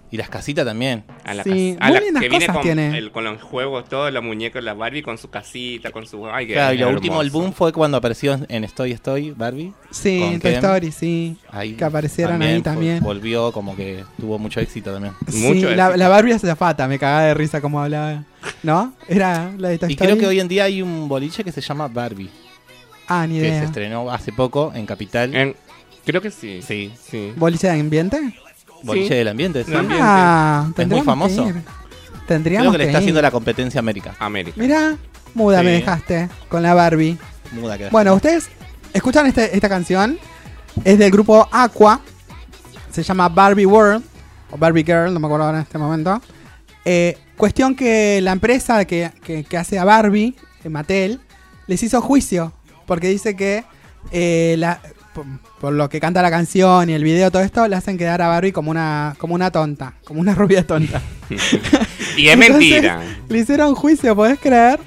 Speaker 4: Y las casitas también.
Speaker 3: A la,
Speaker 2: Sí,
Speaker 3: cas- a
Speaker 2: muy
Speaker 3: la que viene
Speaker 2: cosas
Speaker 3: con,
Speaker 2: tiene.
Speaker 3: el- con los juegos, todos los muñecos, la Barbie con su casita, con su... Ay, qué
Speaker 4: Claro, y lo
Speaker 3: hermoso.
Speaker 4: último, el boom fue cuando apareció en Estoy, Estoy, Barbie.
Speaker 2: Sí,
Speaker 4: con
Speaker 2: en Toy. Story, sí.
Speaker 4: Ahí
Speaker 2: Que aparecieran ahí también.
Speaker 4: Volvió como que tuvo mucho éxito también.
Speaker 2: Sí,
Speaker 3: Mucho
Speaker 2: la,
Speaker 3: éxito.
Speaker 2: la Barbie azafata, me cagaba de risa como hablaba. ¿No? Era la de Toy
Speaker 4: Y
Speaker 2: Story.
Speaker 4: creo que hoy en día hay un boliche que se llama Barbie,
Speaker 2: Ah, ni
Speaker 4: que se
Speaker 2: idea.
Speaker 4: estrenó hace poco en Capital.
Speaker 3: En- creo que sí.
Speaker 4: Sí,
Speaker 3: Sí.
Speaker 2: ¿Boliche de ambiente?
Speaker 4: Boliche
Speaker 3: Sí.
Speaker 4: del ambiente. sí.
Speaker 3: Ambiente.
Speaker 2: Ah,
Speaker 4: Es muy famoso.
Speaker 2: que ir. Tendríamos
Speaker 4: Creo que le está
Speaker 2: ir.
Speaker 4: haciendo la competencia a América.
Speaker 3: América.
Speaker 2: Mira, muda me dejaste con la Barbie.
Speaker 4: Muda que
Speaker 2: Bueno, ustedes escuchan este- esta canción. Es del grupo Aqua. Se llama Barbie World. O Barbie Girl, no me acuerdo ahora en este momento. Eh, cuestión que la empresa que, que- que hace a Barbie, eh, Mattel, les hizo juicio. Porque dice que eh, la- por, por lo que canta la canción y el video, todo esto, le hacen quedar a Barbie como una, como una tonta. Como una rubia tonta. *laughs*
Speaker 3: Y es
Speaker 2: Entonces,
Speaker 3: mentira.
Speaker 2: Le hicieron juicio, ¿podés creer?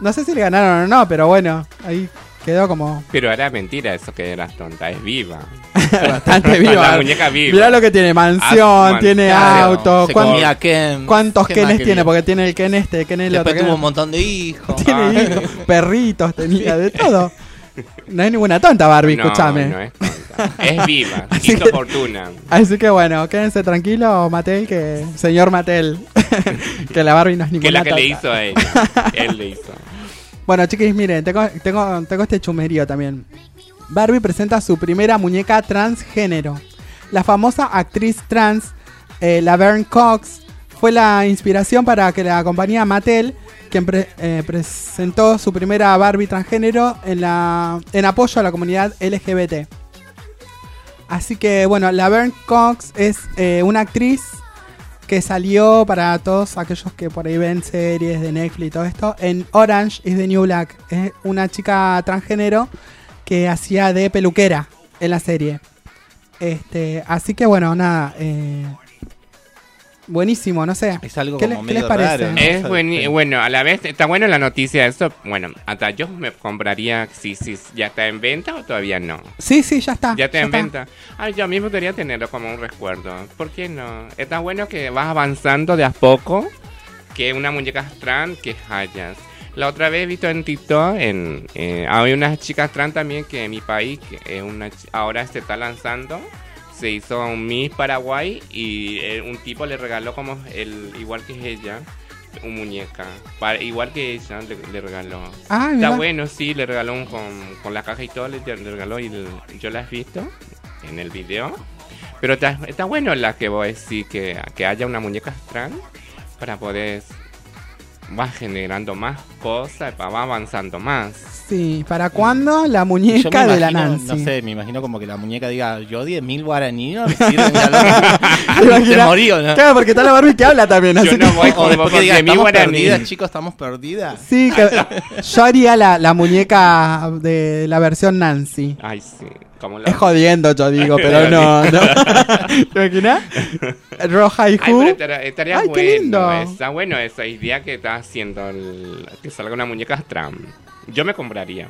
Speaker 2: No sé si le ganaron o no, pero bueno, ahí quedó como
Speaker 3: Pero era mentira eso que eras tonta. Es viva. *laughs*
Speaker 2: bastante *laughs* viva.
Speaker 3: La muñeca viva.
Speaker 2: Mirá lo que tiene, mansión,
Speaker 3: Ah,
Speaker 2: tiene auto.
Speaker 4: se
Speaker 2: ¿cuán-
Speaker 4: comía Ken.
Speaker 2: ¿Cuántos
Speaker 4: ¿Qué
Speaker 2: Kenes tiene? Porque tiene el Ken este, Ken el otro.
Speaker 4: Después tuvo
Speaker 2: Ken-
Speaker 4: un montón de hijos.
Speaker 2: Tiene
Speaker 3: Ah.
Speaker 2: hijos, perritos, tenía de todo. No hay ninguna tonta, Barbie,
Speaker 3: no,
Speaker 2: escúchame.
Speaker 3: no es tonta. Es viva. *laughs*
Speaker 2: Así
Speaker 3: Hizo
Speaker 2: que-
Speaker 3: fortuna.
Speaker 2: Así que bueno, quédense tranquilos, Mattel, que señor Mattel, *laughs* que la Barbie no es
Speaker 3: Que
Speaker 2: ninguna
Speaker 3: es la que le
Speaker 2: tonta.
Speaker 3: hizo a ella. *laughs* Él le hizo.
Speaker 2: Bueno, chiquis, miren, tengo, tengo, tengo este chumerío también. Barbie presenta su primera muñeca transgénero. La famosa actriz trans, eh, Laverne Cox, fue la inspiración para que la compañía Mattel, quien eh, presentó su primera Barbie transgénero en, la, en apoyo a la comunidad LGBT. Así que, bueno, Laverne Cox es eh, una actriz que salió para todos aquellos que por ahí ven series de Netflix y todo esto, en Orange is the New Black. Es una chica transgénero que hacía de peluquera en la serie. Este, así que bueno, nada. eh, buenísimo, no sé.
Speaker 4: Es algo
Speaker 2: ¿Qué
Speaker 4: como
Speaker 2: le- qué les
Speaker 4: medio
Speaker 2: parece?
Speaker 4: raro. ¿no?
Speaker 3: Es bueno, a la vez está bueno la noticia eso. Bueno, hasta yo me compraría si, si ya está en venta o todavía no.
Speaker 2: Sí, sí, ya está.
Speaker 3: Ya está en
Speaker 2: está.
Speaker 3: venta. Ay, yo a mí me gustaría tenerlo como un recuerdo. ¿Por qué no? Está bueno que vas avanzando de a poco. Que una muñeca trans que hayas. La otra vez he visto en TikTok, en, eh, hay unas chicas trans también que en mi país, que es una, ahora se está lanzando. Se hizo un Miss Paraguay y eh, un tipo le regaló como el igual que ella, un muñeca. Pa- igual que ella le, le regaló.
Speaker 2: Ah,
Speaker 3: Está
Speaker 2: mira.
Speaker 3: bueno, sí, le regaló un con, con la caja y todo, le, le regaló y el- yo la he visto en el video. Pero está, está bueno la que vos decís que, que haya una muñeca trans para poder va generando más cosas, va avanzando más.
Speaker 2: Sí, ¿para cuándo la
Speaker 4: Yo
Speaker 2: muñeca de la Nancy?
Speaker 4: No sé, me imagino como que la muñeca diga, yo 10.000 guaraní no me sirven, ya lo-
Speaker 2: ¿Te
Speaker 4: morí, ¿o no?
Speaker 2: Claro, porque está la Barbie que habla también. Así
Speaker 3: Yo no voy
Speaker 4: O
Speaker 3: como
Speaker 4: después que diga,
Speaker 3: 10.000
Speaker 4: estamos perdidas, chicos, estamos perdidas.
Speaker 2: Sí, que *laughs* yo haría la, la muñeca de la versión Nancy.
Speaker 3: Ay, sí. Como la...
Speaker 2: Es jodiendo, yo digo, *laughs* pero no, no. *laughs* ¿Te imaginas? Roja y Who.
Speaker 3: estaría,
Speaker 2: Ay, qué
Speaker 3: bueno.
Speaker 2: lindo.
Speaker 3: Está bueno esa idea que está haciendo el- que salga una muñeca Trump. Yo me compraría.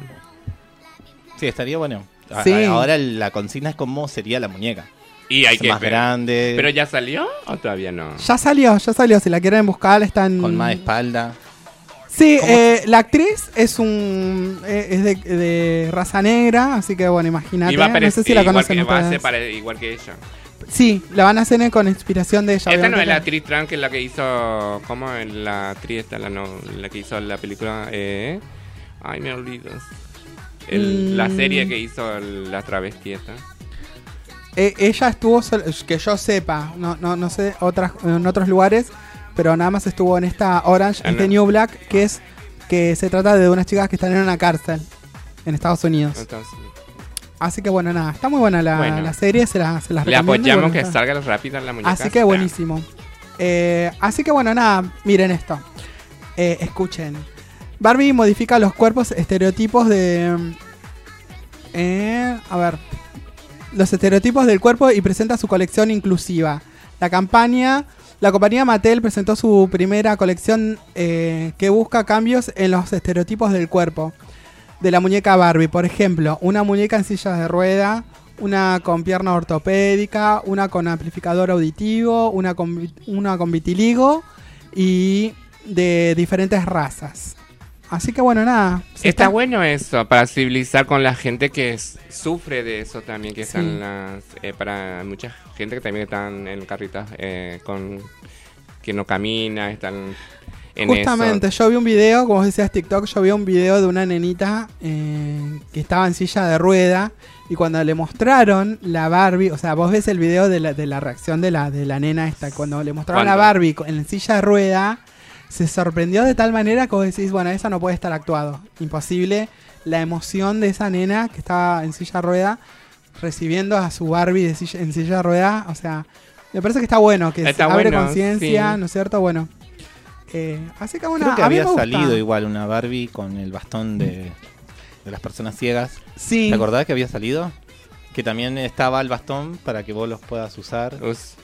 Speaker 4: Sí, estaría bueno.
Speaker 2: Sí.
Speaker 4: Ahora la consigna es cómo sería la muñeca.
Speaker 3: Y hay
Speaker 4: Es
Speaker 3: que
Speaker 4: más
Speaker 3: ver.
Speaker 4: grande,
Speaker 3: ¿Pero ya salió o todavía no?
Speaker 2: Ya salió, ya salió. Si la quieren buscar, está en.
Speaker 4: con más espalda.
Speaker 2: Sí, eh, la actriz es un eh, es de, de raza negra, así que bueno, imagínate. No sé si la
Speaker 3: igual,
Speaker 2: conocen
Speaker 3: que, va a ser igual que ella.
Speaker 2: Sí, la van a hacer con inspiración de ella.
Speaker 3: Esta no es la actriz trans que es la que hizo. ¿Cómo es la actriz esta? La, no, la que hizo la película. Eh, ay, me olvido. El- La
Speaker 2: Mm.
Speaker 3: serie que hizo la travesti esta.
Speaker 2: Eh, ella estuvo, que yo sepa, no, no, no sé otras, en otros lugares, pero nada más estuvo en esta Orange is the. New Black, que es que se trata de unas chicas que están en una cárcel en Estados Unidos.
Speaker 3: Entonces,
Speaker 2: Así que bueno, nada, está muy buena la,
Speaker 3: Bueno.
Speaker 2: la serie, se, la, se las
Speaker 3: le apoyamos
Speaker 2: bueno,
Speaker 3: que
Speaker 2: está.
Speaker 3: salga rápido la muñeca.
Speaker 2: Así que buenísimo. Eh, así que bueno, nada, miren esto. Eh, escuchen. Barbie modifica los cuerpos estereotipos de... eh, a ver. Los estereotipos del cuerpo y presenta su colección inclusiva. La campaña... La compañía Mattel presentó su primera colección eh, que busca cambios en los estereotipos del cuerpo de la muñeca Barbie. Por ejemplo, una muñeca en silla de rueda, una con pierna ortopédica, una con amplificador auditivo, una con, una con vitiligo y de diferentes razas. Así que bueno, nada.
Speaker 3: Está
Speaker 2: está-
Speaker 3: bueno eso, para civilizar con la gente que s- sufre de eso también, que
Speaker 2: Sí.
Speaker 3: están las... eh, para mucha gente que también están en carritas eh, con... que no camina, están en
Speaker 2: Justamente,
Speaker 3: eso.
Speaker 2: yo vi un video, como decías TikTok, yo vi un video de una nenita eh, que estaba en silla de rueda y cuando le mostraron la Barbie, o sea, vos ves el video de la, de la reacción de la, de la nena esta, cuando le mostraron la. Barbie en silla de rueda, se sorprendió de tal manera que vos decís, bueno, eso no puede estar actuado. Imposible la emoción de esa nena que estaba en silla rueda recibiendo a su Barbie de silla- en silla rueda, o sea, me parece que está bueno, que
Speaker 3: Está
Speaker 2: se abre
Speaker 3: bueno,
Speaker 2: conciencia,
Speaker 3: sí.
Speaker 2: ¿no es cierto? Bueno. Eh, así que bueno,
Speaker 4: Creo que
Speaker 2: a mí
Speaker 4: había
Speaker 2: gusta.
Speaker 4: salido igual una Barbie con el bastón de, de las personas ciegas.
Speaker 2: Sí.
Speaker 4: ¿Te acordás que había salido? Que también estaba el bastón para que vos los puedas usar.
Speaker 3: Us-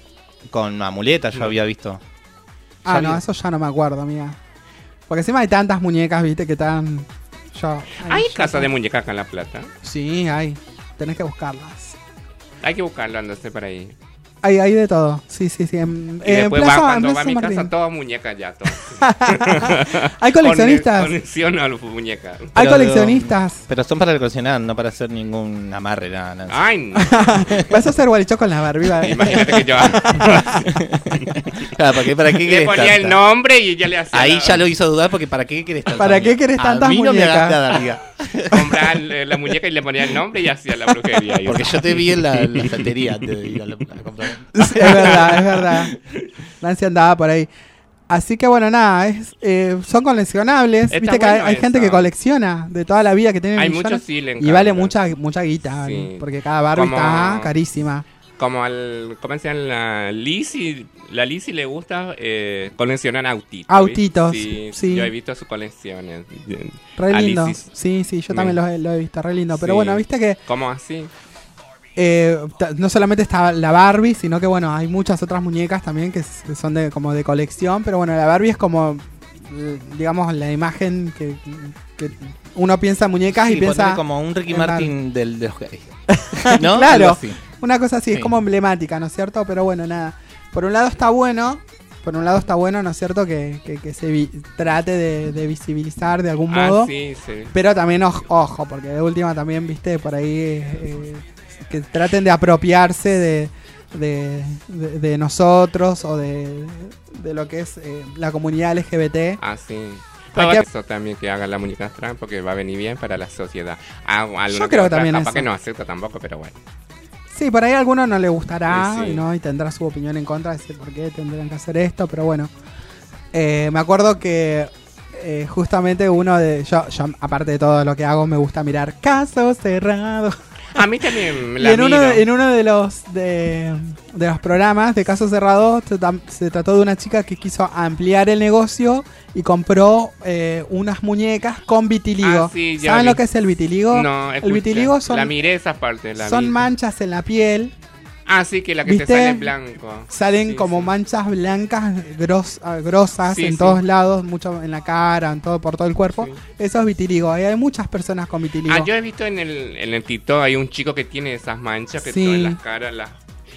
Speaker 4: Con amuletas yo
Speaker 3: No.
Speaker 4: había visto.
Speaker 2: Ah, no, eso ya no me acuerdo, amiga. Porque encima hay tantas muñecas, viste, que están. Yo.
Speaker 3: ¿Hay
Speaker 2: yo-
Speaker 3: casa de muñecas acá en La Plata?
Speaker 2: Sí, hay. Tenés que buscarlas.
Speaker 3: Hay que buscarlo, andarse por ahí.
Speaker 2: Hay, hay de todo. Sí, sí, sí. En,
Speaker 3: Y
Speaker 2: en
Speaker 3: después
Speaker 2: Plaza-
Speaker 3: va, cuando
Speaker 2: en
Speaker 3: va a mi
Speaker 2: Martín.
Speaker 3: casa, todas muñecas ya, todas. *laughs*
Speaker 2: Hay coleccionistas.
Speaker 3: Colecciono las muñecas.
Speaker 2: Hay coleccionistas.
Speaker 4: Pero son para coleccionar, no para hacer ningún amarre, nada. nada.
Speaker 3: Ay, no. *laughs*
Speaker 2: Vas a hacer gualichó con la Barbie. *laughs*
Speaker 3: Imagínate que yo
Speaker 4: Claro, ¿para qué, para qué
Speaker 3: le ponía el
Speaker 4: tanta?
Speaker 3: nombre y ella le hacía.
Speaker 4: Ahí
Speaker 3: la-
Speaker 4: ya lo hizo dudar porque ¿para qué querés tantas
Speaker 2: ¿Para qué
Speaker 4: muñecas?
Speaker 2: querés tantas
Speaker 4: A mí no me *laughs*
Speaker 2: muñecas?
Speaker 4: hagas nada, amiga.
Speaker 3: Compraba el- la muñeca y le ponía el nombre y hacía la brujería.
Speaker 4: Porque yo te vi en la, en la *laughs* antes de ir a, la- a comprar. *laughs*
Speaker 2: Sí, es verdad, es verdad. Nancy andaba por ahí. Así que bueno, nada, es, eh, son coleccionables.
Speaker 3: Está
Speaker 2: Viste que hay,
Speaker 3: bueno
Speaker 2: hay gente que colecciona de toda la vida que tiene
Speaker 3: Hay
Speaker 2: millones,
Speaker 3: muchos sí le
Speaker 2: y vale mucha mucha guita,
Speaker 3: Sí.
Speaker 2: porque cada Barbie
Speaker 3: Como-
Speaker 2: está carísima.
Speaker 3: Como al. ¿Cómo se llama? La Lizzie. La Lizzie le gusta eh, coleccionar autitos.
Speaker 2: Autitos,
Speaker 3: ¿viste?
Speaker 2: sí.
Speaker 3: Yo he visto sus colecciones.
Speaker 2: Re
Speaker 3: A
Speaker 2: lindo. Sí, sí, yo también lo, he- lo he visto, re lindo. Pero
Speaker 3: Sí.
Speaker 2: bueno, viste que
Speaker 3: ¿Cómo así?
Speaker 2: eh, no solamente está la Barbie, sino que bueno, hay muchas otras muñecas también que, son de como de colección. Pero bueno, la Barbie es como, eh, digamos, la imagen que, que uno piensa en muñecas
Speaker 4: Sí,
Speaker 2: y piensa...
Speaker 4: como un Ricky Martin del, de los gays. *laughs* ¿No?
Speaker 2: Claro. Una cosa así, es
Speaker 4: Sí.
Speaker 2: como emblemática, ¿no es cierto? Pero bueno, nada. Por un lado está bueno, por un lado está bueno, ¿no es cierto? Que, que- que se vi- trate de, de visibilizar de algún modo.
Speaker 3: Ah, sí, sí.
Speaker 2: Pero también oj- ojo, porque de última también, viste, por ahí eh, que traten de apropiarse de, de, de- de nosotros o de, de lo que es eh, la comunidad LGBT.
Speaker 3: Ah, sí. Pero
Speaker 2: que-
Speaker 3: eso también que hagan las muñecas trans porque va a venir bien para la sociedad. Ah,
Speaker 2: Yo creo que también eso.
Speaker 3: que no acepta tampoco, pero bueno.
Speaker 2: Sí, por ahí a alguno no le gustará
Speaker 3: Sí, sí.
Speaker 2: ¿no? y tendrá su opinión en contra, decir por qué tendrían que hacer esto, pero bueno. Eh, me acuerdo que eh, justamente uno de. Yo, yo, aparte de todo lo que hago, me gusta mirar casos cerrados.
Speaker 3: A mí también *laughs*
Speaker 2: Y
Speaker 3: la
Speaker 2: en uno,
Speaker 3: miro.
Speaker 2: de, en uno de los de, de los programas de casos cerrados se, trató de una chica que quiso ampliar el negocio y compró eh, unas muñecas con vitiligo.
Speaker 3: Ah, sí,
Speaker 2: ¿Saben
Speaker 3: vi.
Speaker 2: lo que es el vitiligo?
Speaker 3: No,
Speaker 2: el
Speaker 3: escuché.
Speaker 2: vitiligo son,
Speaker 3: La miré esa parte. La
Speaker 2: son
Speaker 3: vi.
Speaker 2: manchas en la piel.
Speaker 3: Ah, sí, que la que te sale en blanco.
Speaker 2: Salen
Speaker 3: Sí,
Speaker 2: como
Speaker 3: sí.
Speaker 2: manchas blancas gros- ah, grosas
Speaker 3: Sí,
Speaker 2: en todos lados, mucho en la cara, en todo por todo el cuerpo. Eso es vitiligo. Y hay muchas personas con vitiligo.
Speaker 3: Ah, yo he visto en el, en el TikTok, hay un chico que tiene esas manchas que en las caras. Las...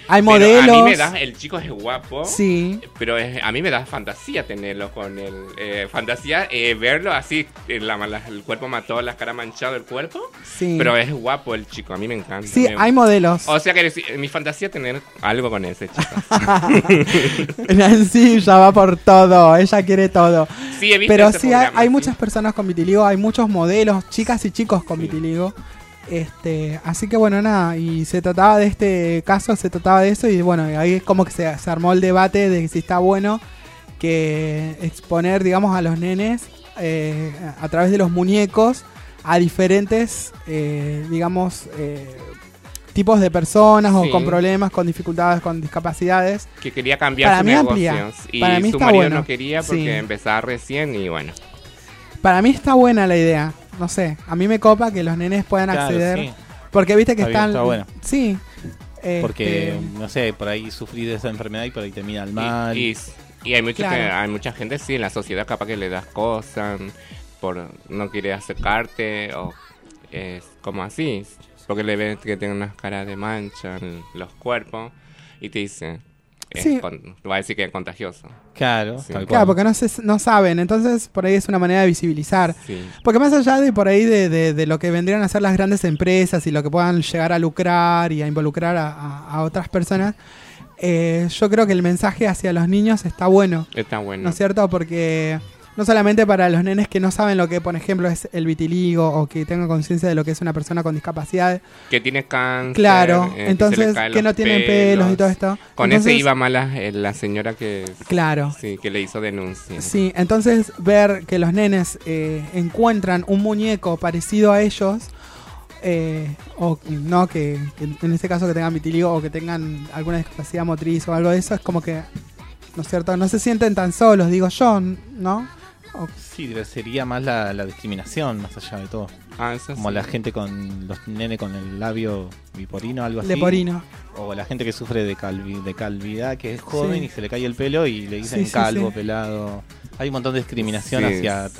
Speaker 2: hay
Speaker 3: Pero
Speaker 2: modelos.
Speaker 3: A mí me da, el chico es guapo.
Speaker 2: Sí.
Speaker 3: Pero es- a mí me da fantasía tenerlo con él. Eh, fantasía eh, verlo así, la, la- el cuerpo mató, las caras manchado el cuerpo.
Speaker 2: Sí.
Speaker 3: Pero es guapo el chico, a mí me encanta.
Speaker 2: Sí,
Speaker 3: Me-
Speaker 2: hay modelos.
Speaker 3: O sea que mi fantasía es tener algo con ese chico. *laughs*
Speaker 2: Nancy ya va por todo, ella quiere todo.
Speaker 3: Sí, he visto
Speaker 2: Pero
Speaker 3: ese
Speaker 2: sí, hay,
Speaker 3: programa,
Speaker 2: hay
Speaker 3: sí.
Speaker 2: muchas personas con vitiligo, hay muchos modelos, chicas y chicos con vitiligo. Este, así que bueno, nada, y se trataba de este caso, se trataba de eso, y bueno, ahí es como que se, se armó el debate de si está bueno que exponer, digamos, a los nenes eh, a través de los muñecos a diferentes, eh, digamos, eh, tipos de personas o con problemas, con dificultades, con discapacidades.
Speaker 3: Que quería cambiar
Speaker 2: Para
Speaker 3: sus
Speaker 2: mí
Speaker 3: negocios. Y
Speaker 2: Para mí
Speaker 3: su
Speaker 2: está
Speaker 3: marido
Speaker 2: bueno.
Speaker 3: no quería porque
Speaker 2: Sí.
Speaker 3: empezaba recién y bueno.
Speaker 2: Para mí está buena la idea. No sé, a mí me copa que los nenes puedan
Speaker 4: Claro,
Speaker 2: acceder.
Speaker 4: sí.
Speaker 2: Porque viste que
Speaker 4: Está bien,
Speaker 2: están.
Speaker 4: está bueno.
Speaker 2: Sí.
Speaker 4: Porque,
Speaker 2: Este,
Speaker 4: no sé, por ahí sufrir de esa enfermedad y por ahí te miran mal.
Speaker 3: Y, y- y hay, mucho
Speaker 2: Claro.
Speaker 3: que- hay mucha gente, sí, en la sociedad capaz que le das cosas por no quiere acercarte o es como así. Porque le ves que tiene unas caras de mancha en los cuerpos y te dice, es
Speaker 2: Sí.
Speaker 3: con- va a decir que es contagioso.
Speaker 4: Claro,
Speaker 3: Sí.
Speaker 4: tal cual.
Speaker 2: Claro, porque no, se, no saben. Entonces, por ahí es una manera de visibilizar.
Speaker 3: Sí.
Speaker 2: Porque más allá de por ahí de, de- de lo que vendrían a ser las grandes empresas y lo que puedan llegar a lucrar y a involucrar a, a- a otras personas, eh, yo creo que el mensaje hacia los niños está bueno.
Speaker 3: Está bueno.
Speaker 2: ¿No es cierto? Porque no solamente para los nenes que no saben lo que, por ejemplo, es el vitiligo o que tengan conciencia de lo que es una persona con discapacidad,
Speaker 3: Que tiene cáncer.
Speaker 2: Claro,
Speaker 3: eh,
Speaker 2: entonces que no tienen pelos y todo esto.
Speaker 3: Con
Speaker 2: Entonces-
Speaker 3: ese iba mal la, eh, la señora que,
Speaker 2: Claro.
Speaker 3: sí, que le hizo denuncia.
Speaker 2: Sí, entonces ver que los nenes eh, encuentran un muñeco parecido a ellos, eh, o no, que, que en este caso que tengan vitiligo o que tengan alguna discapacidad motriz o algo de eso, es como que, ¿no es cierto? No se sienten tan solos, digo yo, ¿no? O-
Speaker 4: Sí, sería más la, la discriminación, más allá de todo.
Speaker 3: Ah, eso
Speaker 4: Como
Speaker 3: sí.
Speaker 4: la gente con los nene con el labio biporino, algo así.
Speaker 2: Leporino.
Speaker 4: O la gente que sufre de, calvi- de calvidad, que es joven
Speaker 2: Sí.
Speaker 4: y se le cae el pelo y le dicen
Speaker 2: Sí, sí,
Speaker 4: calvo,
Speaker 2: sí.
Speaker 4: pelado. Hay un montón de discriminación
Speaker 3: Sí.
Speaker 4: hacia,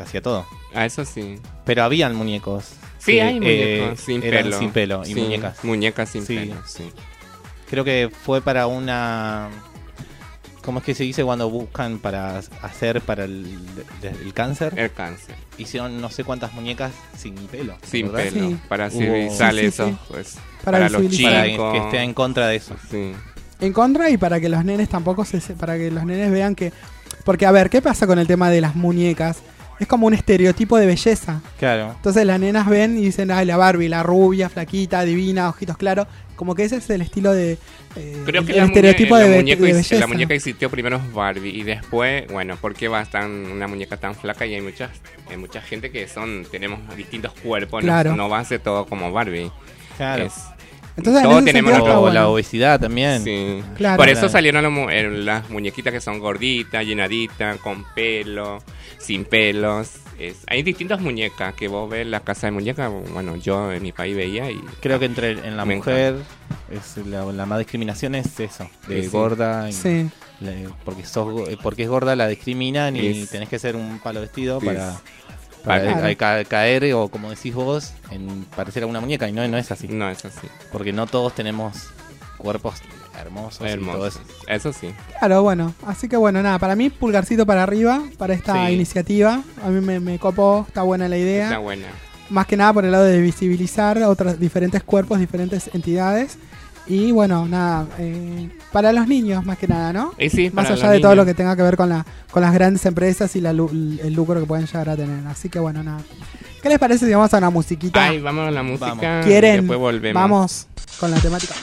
Speaker 4: hacia todo.
Speaker 3: Ah, eso sí.
Speaker 4: Pero habían muñecos.
Speaker 3: Sí,
Speaker 4: que,
Speaker 3: hay
Speaker 4: eh,
Speaker 3: muñecos sin
Speaker 4: eran
Speaker 3: pelo.
Speaker 4: sin pelo y
Speaker 3: Sí,
Speaker 4: muñecas.
Speaker 3: Muñecas sin
Speaker 4: Sí.
Speaker 3: pelo, sí.
Speaker 4: Creo que fue para una. ¿Cómo es que se dice cuando buscan para hacer para el, el cáncer?
Speaker 3: El cáncer.
Speaker 4: Hicieron no sé cuántas muñecas sin pelo.
Speaker 3: Sin
Speaker 4: ¿verdad?
Speaker 3: pelo.
Speaker 2: Sí.
Speaker 3: Para sale
Speaker 2: Sí, sí,
Speaker 3: eso,
Speaker 2: sí.
Speaker 3: pues.
Speaker 2: Para
Speaker 3: Para, los chicos.
Speaker 4: Para que esté en contra de eso.
Speaker 3: Sí.
Speaker 2: En contra y para que los nenes tampoco se para que los nenes vean que porque a ver, ¿qué pasa con el tema de las muñecas? Es como un estereotipo de belleza.
Speaker 4: Claro.
Speaker 2: Entonces las nenas ven y dicen, ay, la Barbie, la rubia, flaquita, divina, ojitos claros. Como que ese es el estilo de. eh,
Speaker 3: Creo que
Speaker 2: el
Speaker 3: la,
Speaker 2: estereotipo de,
Speaker 3: la muñeca
Speaker 2: de
Speaker 3: ex-
Speaker 2: belleza.
Speaker 3: la muñeca existió primero es Barbie y después, bueno, ¿por qué va tan una muñeca tan flaca y hay muchas hay mucha gente que son tenemos distintos cuerpos, no-
Speaker 2: Claro.
Speaker 3: no, va a ser todo como Barbie.
Speaker 4: Claro.
Speaker 3: Es-
Speaker 2: Entonces,
Speaker 3: todos tenemos
Speaker 2: sentido
Speaker 4: la
Speaker 2: bueno.
Speaker 4: obesidad también.
Speaker 3: Sí.
Speaker 2: Claro.
Speaker 3: Por eso
Speaker 4: Claro.
Speaker 3: salieron las mu- eh, las muñequitas que son gorditas, llenaditas, con pelo, sin pelos. Es- hay distintas muñecas que vos ves en la casa de muñecas. Bueno, yo en mi país veía y
Speaker 4: Creo que entre en la mujer es la, la más discriminación es eso, de
Speaker 3: Sí, sí.
Speaker 4: gorda. y
Speaker 2: Sí.
Speaker 4: le- porque sos eh, porque es gorda la discriminan y
Speaker 3: Es-
Speaker 4: tenés que ser un palo vestido para, para
Speaker 2: Claro.
Speaker 4: ca- caer o como decís vos en parecer a una muñeca y no, no es así,
Speaker 3: no es así.
Speaker 4: porque no todos tenemos cuerpos hermosos, y todo
Speaker 3: Hermoso.
Speaker 4: eso.
Speaker 3: Eso sí.
Speaker 2: Claro, bueno. Así que bueno, nada, para mí, pulgarcito para arriba para esta
Speaker 4: Sí.
Speaker 2: iniciativa. A mí me, me copó, está buena la idea.
Speaker 3: Está buena.
Speaker 2: Más que nada por el lado de visibilizar otros diferentes cuerpos, diferentes entidades. Y bueno, nada, eh, para los niños más que nada, ¿no?
Speaker 3: Y sí,
Speaker 2: Más allá de todo lo que tenga que ver con, la, con las grandes empresas y la lu- el lucro que pueden llegar a tener. Así que bueno, nada. ¿Qué les parece si vamos a una musiquita?
Speaker 3: Ay, vamos a la música.
Speaker 4: Vamos.
Speaker 2: ¿Quieren?
Speaker 3: Después volvemos.
Speaker 2: Vamos con la temática.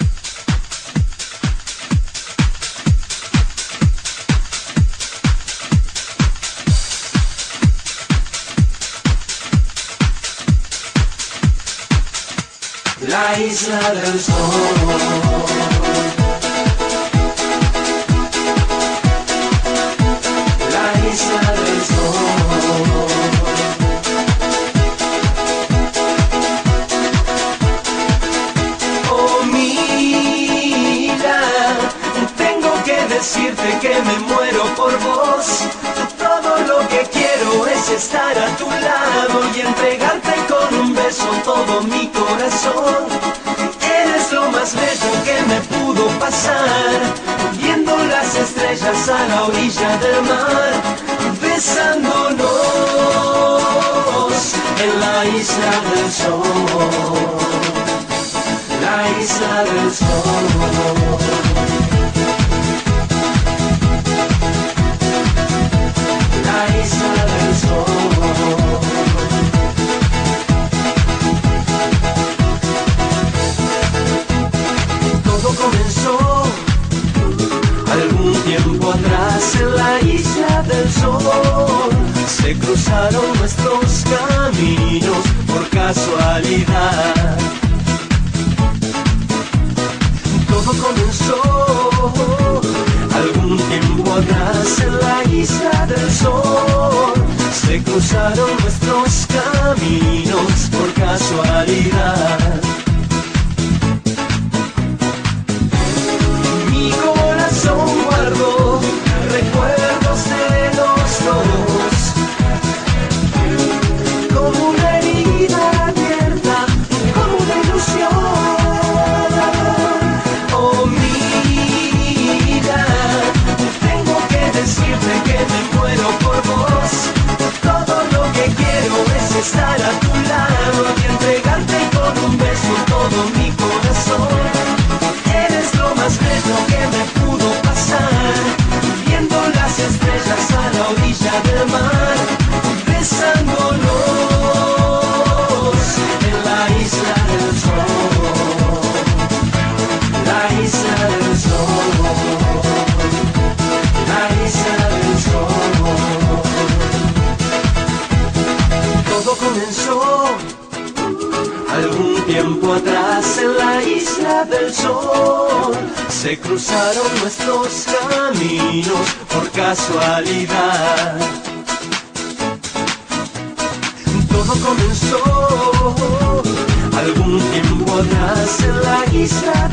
Speaker 5: la isla del sol. La isla del sol. Oh, mira, tengo que decirte que me muero por vos, todo lo que estar a tu lado y entregarte con un beso todo mi corazón. Eres lo más bello que me pudo pasar, viendo las estrellas a la orilla del mar, besándonos en la isla del sol. La isla del sol.
Speaker 2: Lisa.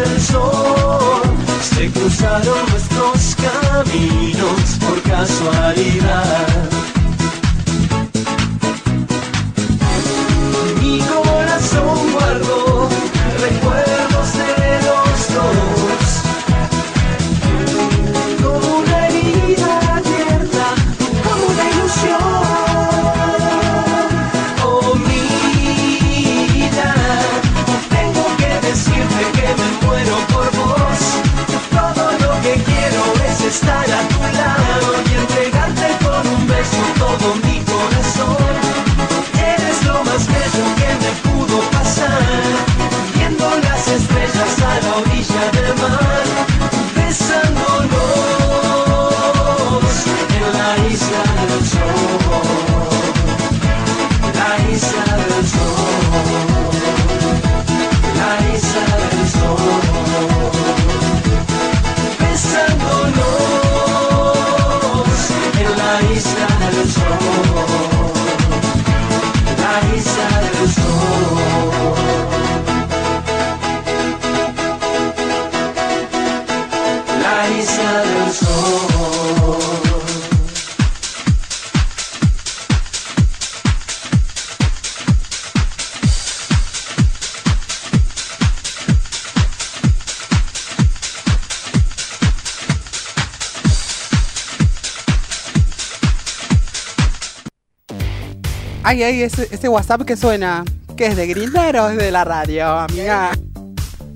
Speaker 2: ese, WhatsApp que suena, que es de Grindr o es de la radio, amiga.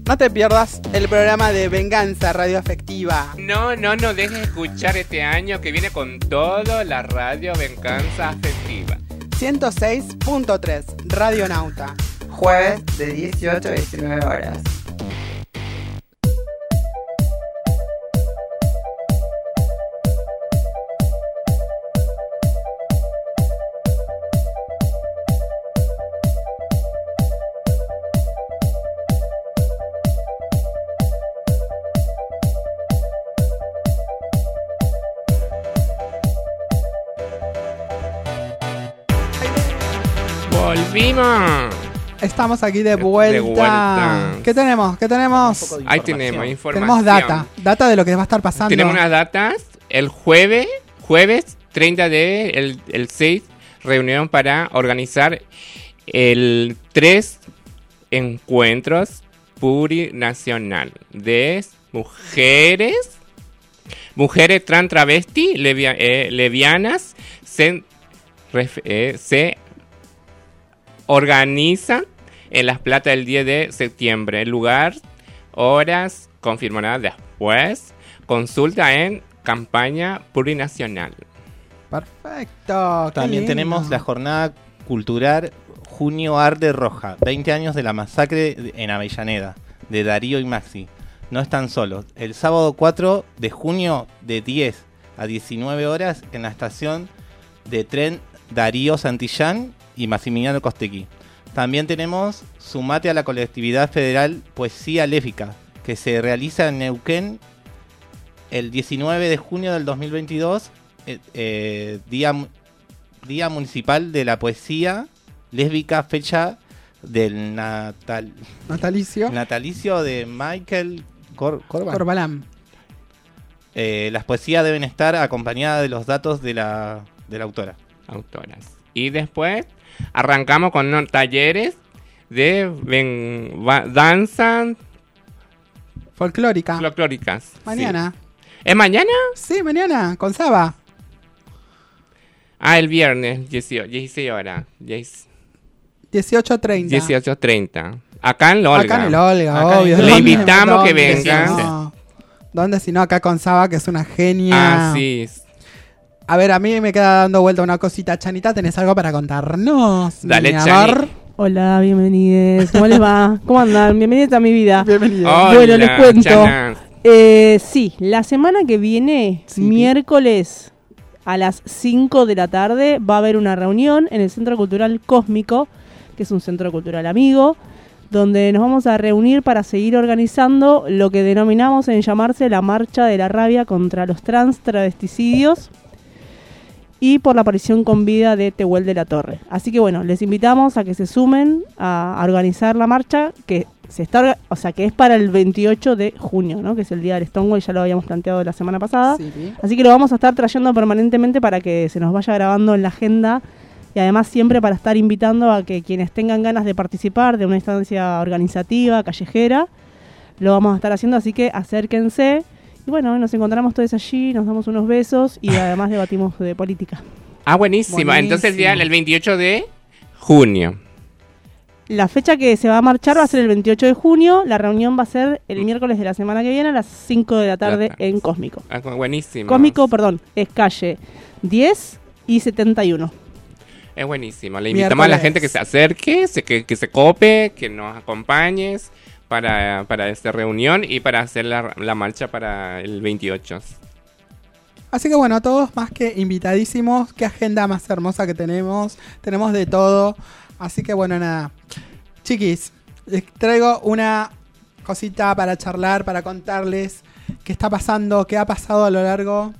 Speaker 2: No te pierdas el programa de Venganza Radioafectiva.
Speaker 3: No, no, no dejes escuchar este año que viene con todo la radio Venganza Afectiva.
Speaker 2: 106.3 Radio Nauta.
Speaker 6: Jueves de 18 a 19 horas.
Speaker 2: Estamos aquí de vuelta.
Speaker 3: vuelta.
Speaker 2: ¿Qué tenemos? ¿Qué tenemos?
Speaker 3: Ahí tenemos información.
Speaker 2: Tenemos data. Data de lo que va a estar pasando.
Speaker 3: Tenemos unas datas. El jueves, jueves 30 de el, el 6, reunión para organizar el tres encuentros plurinacional de mujeres, mujeres trans travesti, levia- eh, levianas, se, ref- eh, se organizan en Las Plata el 10 de septiembre. El lugar, horas confirmadas después. Consulta en campaña plurinacional.
Speaker 2: Perfecto.
Speaker 4: También
Speaker 2: lindo.
Speaker 4: tenemos la jornada cultural Junio Arde Roja, 20 años de la masacre en Avellaneda, de Darío y Maxi. No están solos. El sábado 4 de junio, de 10 a 19 horas, en la estación de tren Darío Santillán y Maximiliano Costequi. También tenemos Sumate a la colectividad federal Poesía Léfica, que se realiza en Neuquén el 19 de junio del 2022, eh, eh, día, día Municipal de la Poesía Lésbica, fecha del natal,
Speaker 2: Natalicio.
Speaker 4: natalicio de Michael Cor- Corban.
Speaker 2: Corbalán.
Speaker 4: Eh, las poesías deben estar acompañadas de los datos de la, de la autora.
Speaker 3: autoras. Y después arrancamos con unos talleres de ven- va- danza
Speaker 2: Folclórica.
Speaker 3: folclóricas.
Speaker 2: Mañana.
Speaker 3: Sí. ¿Es mañana?
Speaker 2: Sí, mañana, con Saba.
Speaker 3: Ah, el viernes, 18, 16 horas. 10
Speaker 2: 18.30.
Speaker 3: 18.30. Acá en Olga.
Speaker 2: Acá en el Olga,
Speaker 4: Acá
Speaker 2: obvio.
Speaker 4: el-
Speaker 3: Le
Speaker 2: ¿Dónde?
Speaker 3: invitamos que vengan.
Speaker 2: No. ¿Dónde si no? Acá con Saba, que es una genia.
Speaker 3: Ah, sí.
Speaker 2: A ver, a mí me queda dando vuelta una cosita. Chanita, ¿tenés algo para contarnos?
Speaker 3: Dale,
Speaker 2: mi amor?
Speaker 7: Hola, bienvenidos. ¿Cómo les va? ¿Cómo andan? Bienvenidos a mi vida.
Speaker 2: Bienvenido.
Speaker 3: Hola,
Speaker 7: Bueno, les cuento. Eh, sí, la semana que viene,
Speaker 2: Sí.
Speaker 7: miércoles a las 5 de la tarde, va a haber una reunión en el Centro Cultural Cósmico, que es un centro cultural amigo, donde nos vamos a reunir para seguir organizando lo que denominamos en llamarse la Marcha de la Rabia contra los trans travesticidios y por la aparición con vida de Tehuel de la Torre. Así que bueno, les invitamos a que se sumen a, a organizar la marcha que se está, o sea, que es para el 28 de junio, ¿no? Que es el día del Stonewall, ya lo habíamos planteado la semana pasada.
Speaker 2: Sí.
Speaker 7: Así que lo vamos a estar trayendo permanentemente para que se nos vaya grabando en la agenda y además siempre para estar invitando a que quienes tengan ganas de participar de una instancia organizativa, callejera, lo vamos a estar haciendo, así que acérquense. Y bueno, nos encontramos todos allí, nos damos unos besos y *laughs* además debatimos de política.
Speaker 3: Ah, buenísimo. Entonces día el 28 de junio.
Speaker 7: La fecha que se va a marchar va a ser el 28 de junio, la reunión va a ser el miércoles de la semana que viene a las 5 de la tarde en Cósmico.
Speaker 3: Ah, buenísimo.
Speaker 7: Cósmico, perdón, es calle 10 y 71.
Speaker 3: Es buenísimo. Le invitamos a la gente que se acerque, se- que, que se cope, que nos acompañes para, para esta reunión y para hacer la, la marcha para el 28.
Speaker 2: Así que bueno, todos más que invitadísimos. Qué agenda más hermosa que tenemos. Tenemos de todo. Así que bueno, nada. Chiquis, les traigo una cosita para charlar, para contarles qué está pasando, qué ha pasado a lo largo.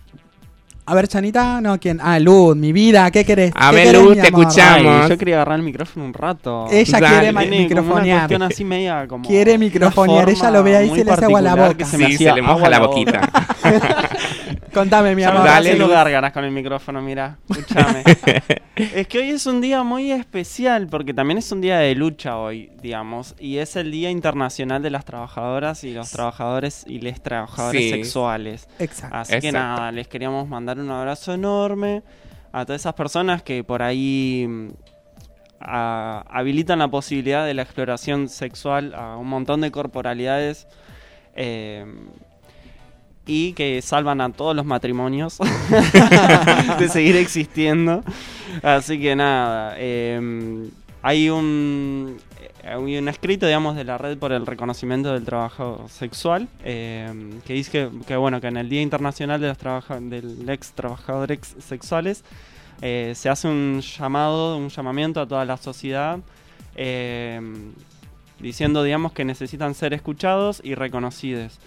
Speaker 2: A ver, Chanita, no, ¿quién? Ah, Luz, mi vida, ¿qué querés?
Speaker 3: A
Speaker 2: ¿Qué
Speaker 3: ver,
Speaker 2: querés,
Speaker 3: Luz, te
Speaker 2: amor?
Speaker 3: escuchamos.
Speaker 10: Ay, yo quería agarrar el micrófono un rato.
Speaker 2: Ella
Speaker 3: Dale.
Speaker 2: quiere
Speaker 10: una
Speaker 2: microfonear.
Speaker 10: cuestión así media como
Speaker 2: Quiere
Speaker 10: una
Speaker 2: microfonear, ella lo ve ahí,
Speaker 10: muy
Speaker 2: se le hace agua a la boca.
Speaker 10: que
Speaker 3: Sí,
Speaker 10: me
Speaker 3: se le moja la boquita. *laughs*
Speaker 2: Contame, mi amor.
Speaker 3: Dale, Luz.
Speaker 10: gárgaras con el micrófono, mira, escúchame. *laughs* es que hoy es un día muy especial porque también es un día de lucha hoy, digamos, y es el Día Internacional de las Trabajadoras y los Trabajadores y les trabajadores
Speaker 3: Sí.
Speaker 10: sexuales.
Speaker 2: Exacto.
Speaker 10: Así que nada, les queríamos mandar un abrazo enorme a todas esas personas que por ahí mm, habilitan la posibilidad de la exploración sexual a un montón de corporalidades eh, y que salvan a todos los matrimonios *laughs* de seguir existiendo. Así que nada, eh, hay un un escrito, digamos, de la red por el reconocimiento del trabajo sexual eh, que dice que, bueno que en el Día Internacional de los trabaja del ex trabajadores sexuales eh, se hace un llamado, un llamamiento a toda la sociedad eh, diciendo, digamos, que necesitan ser escuchados y reconocidos.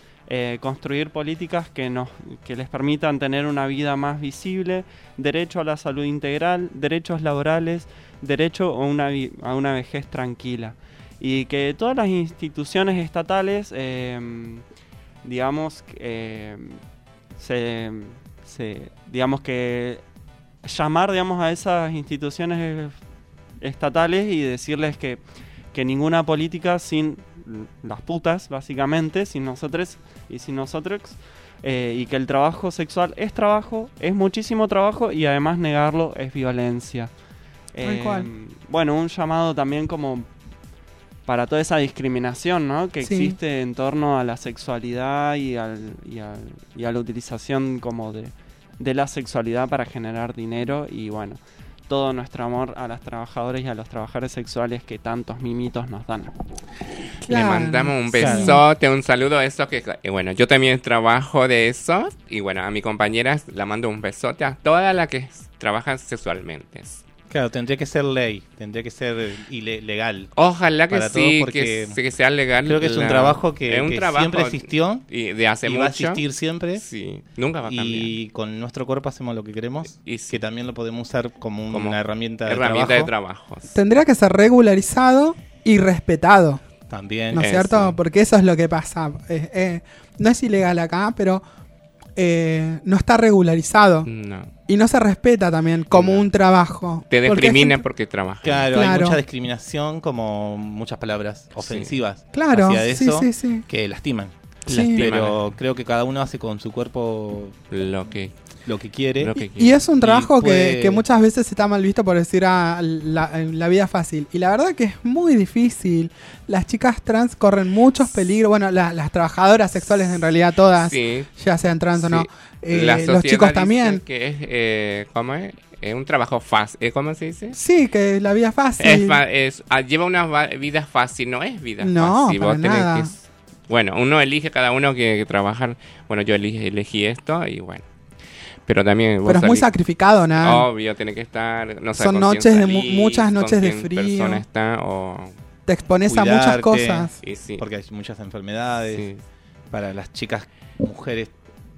Speaker 10: Construir políticas que, nos, que les permitan tener una vida más visible, derecho a la salud integral, derechos laborales, derecho a una, a una vejez tranquila. Y que todas las instituciones estatales, eh, digamos, eh, se, se- digamos que llamar digamos, a esas instituciones estatales y decirles que, que ninguna política sin las putas, básicamente, sin nosotros y sin nosotros, eh, y que el trabajo sexual es trabajo, es muchísimo trabajo y además negarlo es violencia. Eh,
Speaker 2: cual.
Speaker 10: Bueno, un llamado también como para toda esa discriminación ¿no? que
Speaker 2: Sí.
Speaker 10: existe en torno a la sexualidad y, al, y, al- y a la utilización como de, de la sexualidad para generar dinero y bueno, todo nuestro amor a las trabajadoras y a los trabajadores sexuales que tantos mimitos nos dan.
Speaker 3: Le
Speaker 2: Claro.
Speaker 3: mandamos un besote, un saludo a eso que bueno, yo también trabajo de eso y bueno, a mi compañera la mando un besote a todas las que trabajan sexualmente.
Speaker 4: Claro, tendría que ser ley, tendría que ser eh, ile- legal.
Speaker 3: Ojalá que
Speaker 4: Para todos,
Speaker 3: sí,
Speaker 4: porque
Speaker 3: que, que sea legal.
Speaker 4: Creo que es un trabajo que,
Speaker 3: es un
Speaker 4: que
Speaker 3: trabajo
Speaker 4: siempre existió
Speaker 3: y de hace
Speaker 4: y
Speaker 3: mucho.
Speaker 4: va a existir siempre.
Speaker 3: Sí, nunca va a cambiar.
Speaker 4: Y con nuestro cuerpo hacemos lo que queremos,
Speaker 3: Y sí.
Speaker 4: que también lo podemos usar como una
Speaker 3: Como
Speaker 4: herramienta, de
Speaker 3: herramienta de
Speaker 4: trabajo.
Speaker 3: trabajo.
Speaker 2: Tendría que ser regularizado y respetado.
Speaker 4: También.
Speaker 2: ¿No es cierto? Porque eso es lo que pasa. Eh, eh, no es ilegal acá, pero eh, no está regularizado.
Speaker 3: No.
Speaker 2: Y no se respeta también como
Speaker 3: No.
Speaker 2: un trabajo.
Speaker 3: Te
Speaker 2: Porque
Speaker 3: discrimina
Speaker 2: es-
Speaker 3: porque trabajas.
Speaker 4: Claro, hay mucha discriminación, como muchas palabras ofensivas
Speaker 2: Claro,
Speaker 4: hacia eso
Speaker 2: sí, sí.
Speaker 4: que lastiman.
Speaker 2: Sí.
Speaker 3: Lastiman
Speaker 4: Pero creo que cada uno hace con su cuerpo
Speaker 3: lo que,
Speaker 4: lo que quiere.
Speaker 3: lo que
Speaker 2: Y es un trabajo que,
Speaker 4: puede-
Speaker 2: que muchas veces está mal visto por decir ah, la, la vida fácil. Y la verdad que es muy difícil. Las chicas trans corren muchos peligros. Bueno, la- las trabajadoras sexuales en realidad todas,
Speaker 3: Sí,
Speaker 2: ya sean trans o no. Eh,
Speaker 3: La
Speaker 2: los chicos también.
Speaker 3: Que es, eh, ¿cómo es? Es un trabajo fácil. ¿Cómo se dice?
Speaker 2: Sí, que la vida fácil.
Speaker 3: Es fa- es- ah, lleva una vida fácil, no es vida
Speaker 2: No,
Speaker 3: fácil.
Speaker 2: para
Speaker 3: Vos tenés
Speaker 2: nada.
Speaker 3: que s- bueno, uno elige cada uno que, que trabajar. Bueno, yo elegí, elegí esto y bueno. Pero también
Speaker 2: Pero es muy sacrificado, ¿no?
Speaker 3: Obvio, tiene que estar. No sé
Speaker 2: Son
Speaker 3: con quién
Speaker 2: noches de mu- muchas noches de frío.
Speaker 3: persona está o.
Speaker 2: Te expones a muchas cosas.
Speaker 3: Y sí,
Speaker 4: Porque hay muchas enfermedades.
Speaker 3: sí.
Speaker 4: Para las chicas, mujeres,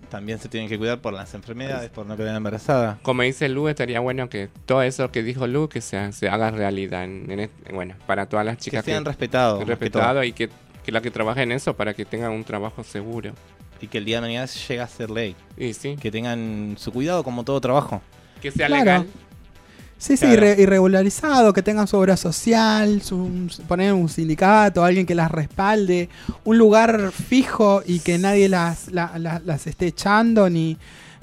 Speaker 4: también se tienen que cuidar por las enfermedades, por no quedar embarazada.
Speaker 3: Como dice Lu, estaría bueno que todo eso que dijo Lu que se, se haga realidad. En, en este- bueno, para todas las
Speaker 4: Que
Speaker 3: chicas
Speaker 4: sean respetados. más que
Speaker 3: respetado
Speaker 4: todo.
Speaker 3: y que, que la que trabaja en eso para que tengan un trabajo seguro.
Speaker 4: Y que el día de mañana llegue a ser ley.
Speaker 3: Y sí,
Speaker 4: Que tengan su cuidado como todo trabajo.
Speaker 3: que sea
Speaker 2: Claro.
Speaker 3: legal.
Speaker 2: Sí, sí, irre- irregularizado, que tengan su obra social, su, poner un sindicato, alguien que las respalde, un lugar fijo y que nadie las, la- la- las esté echando, ni,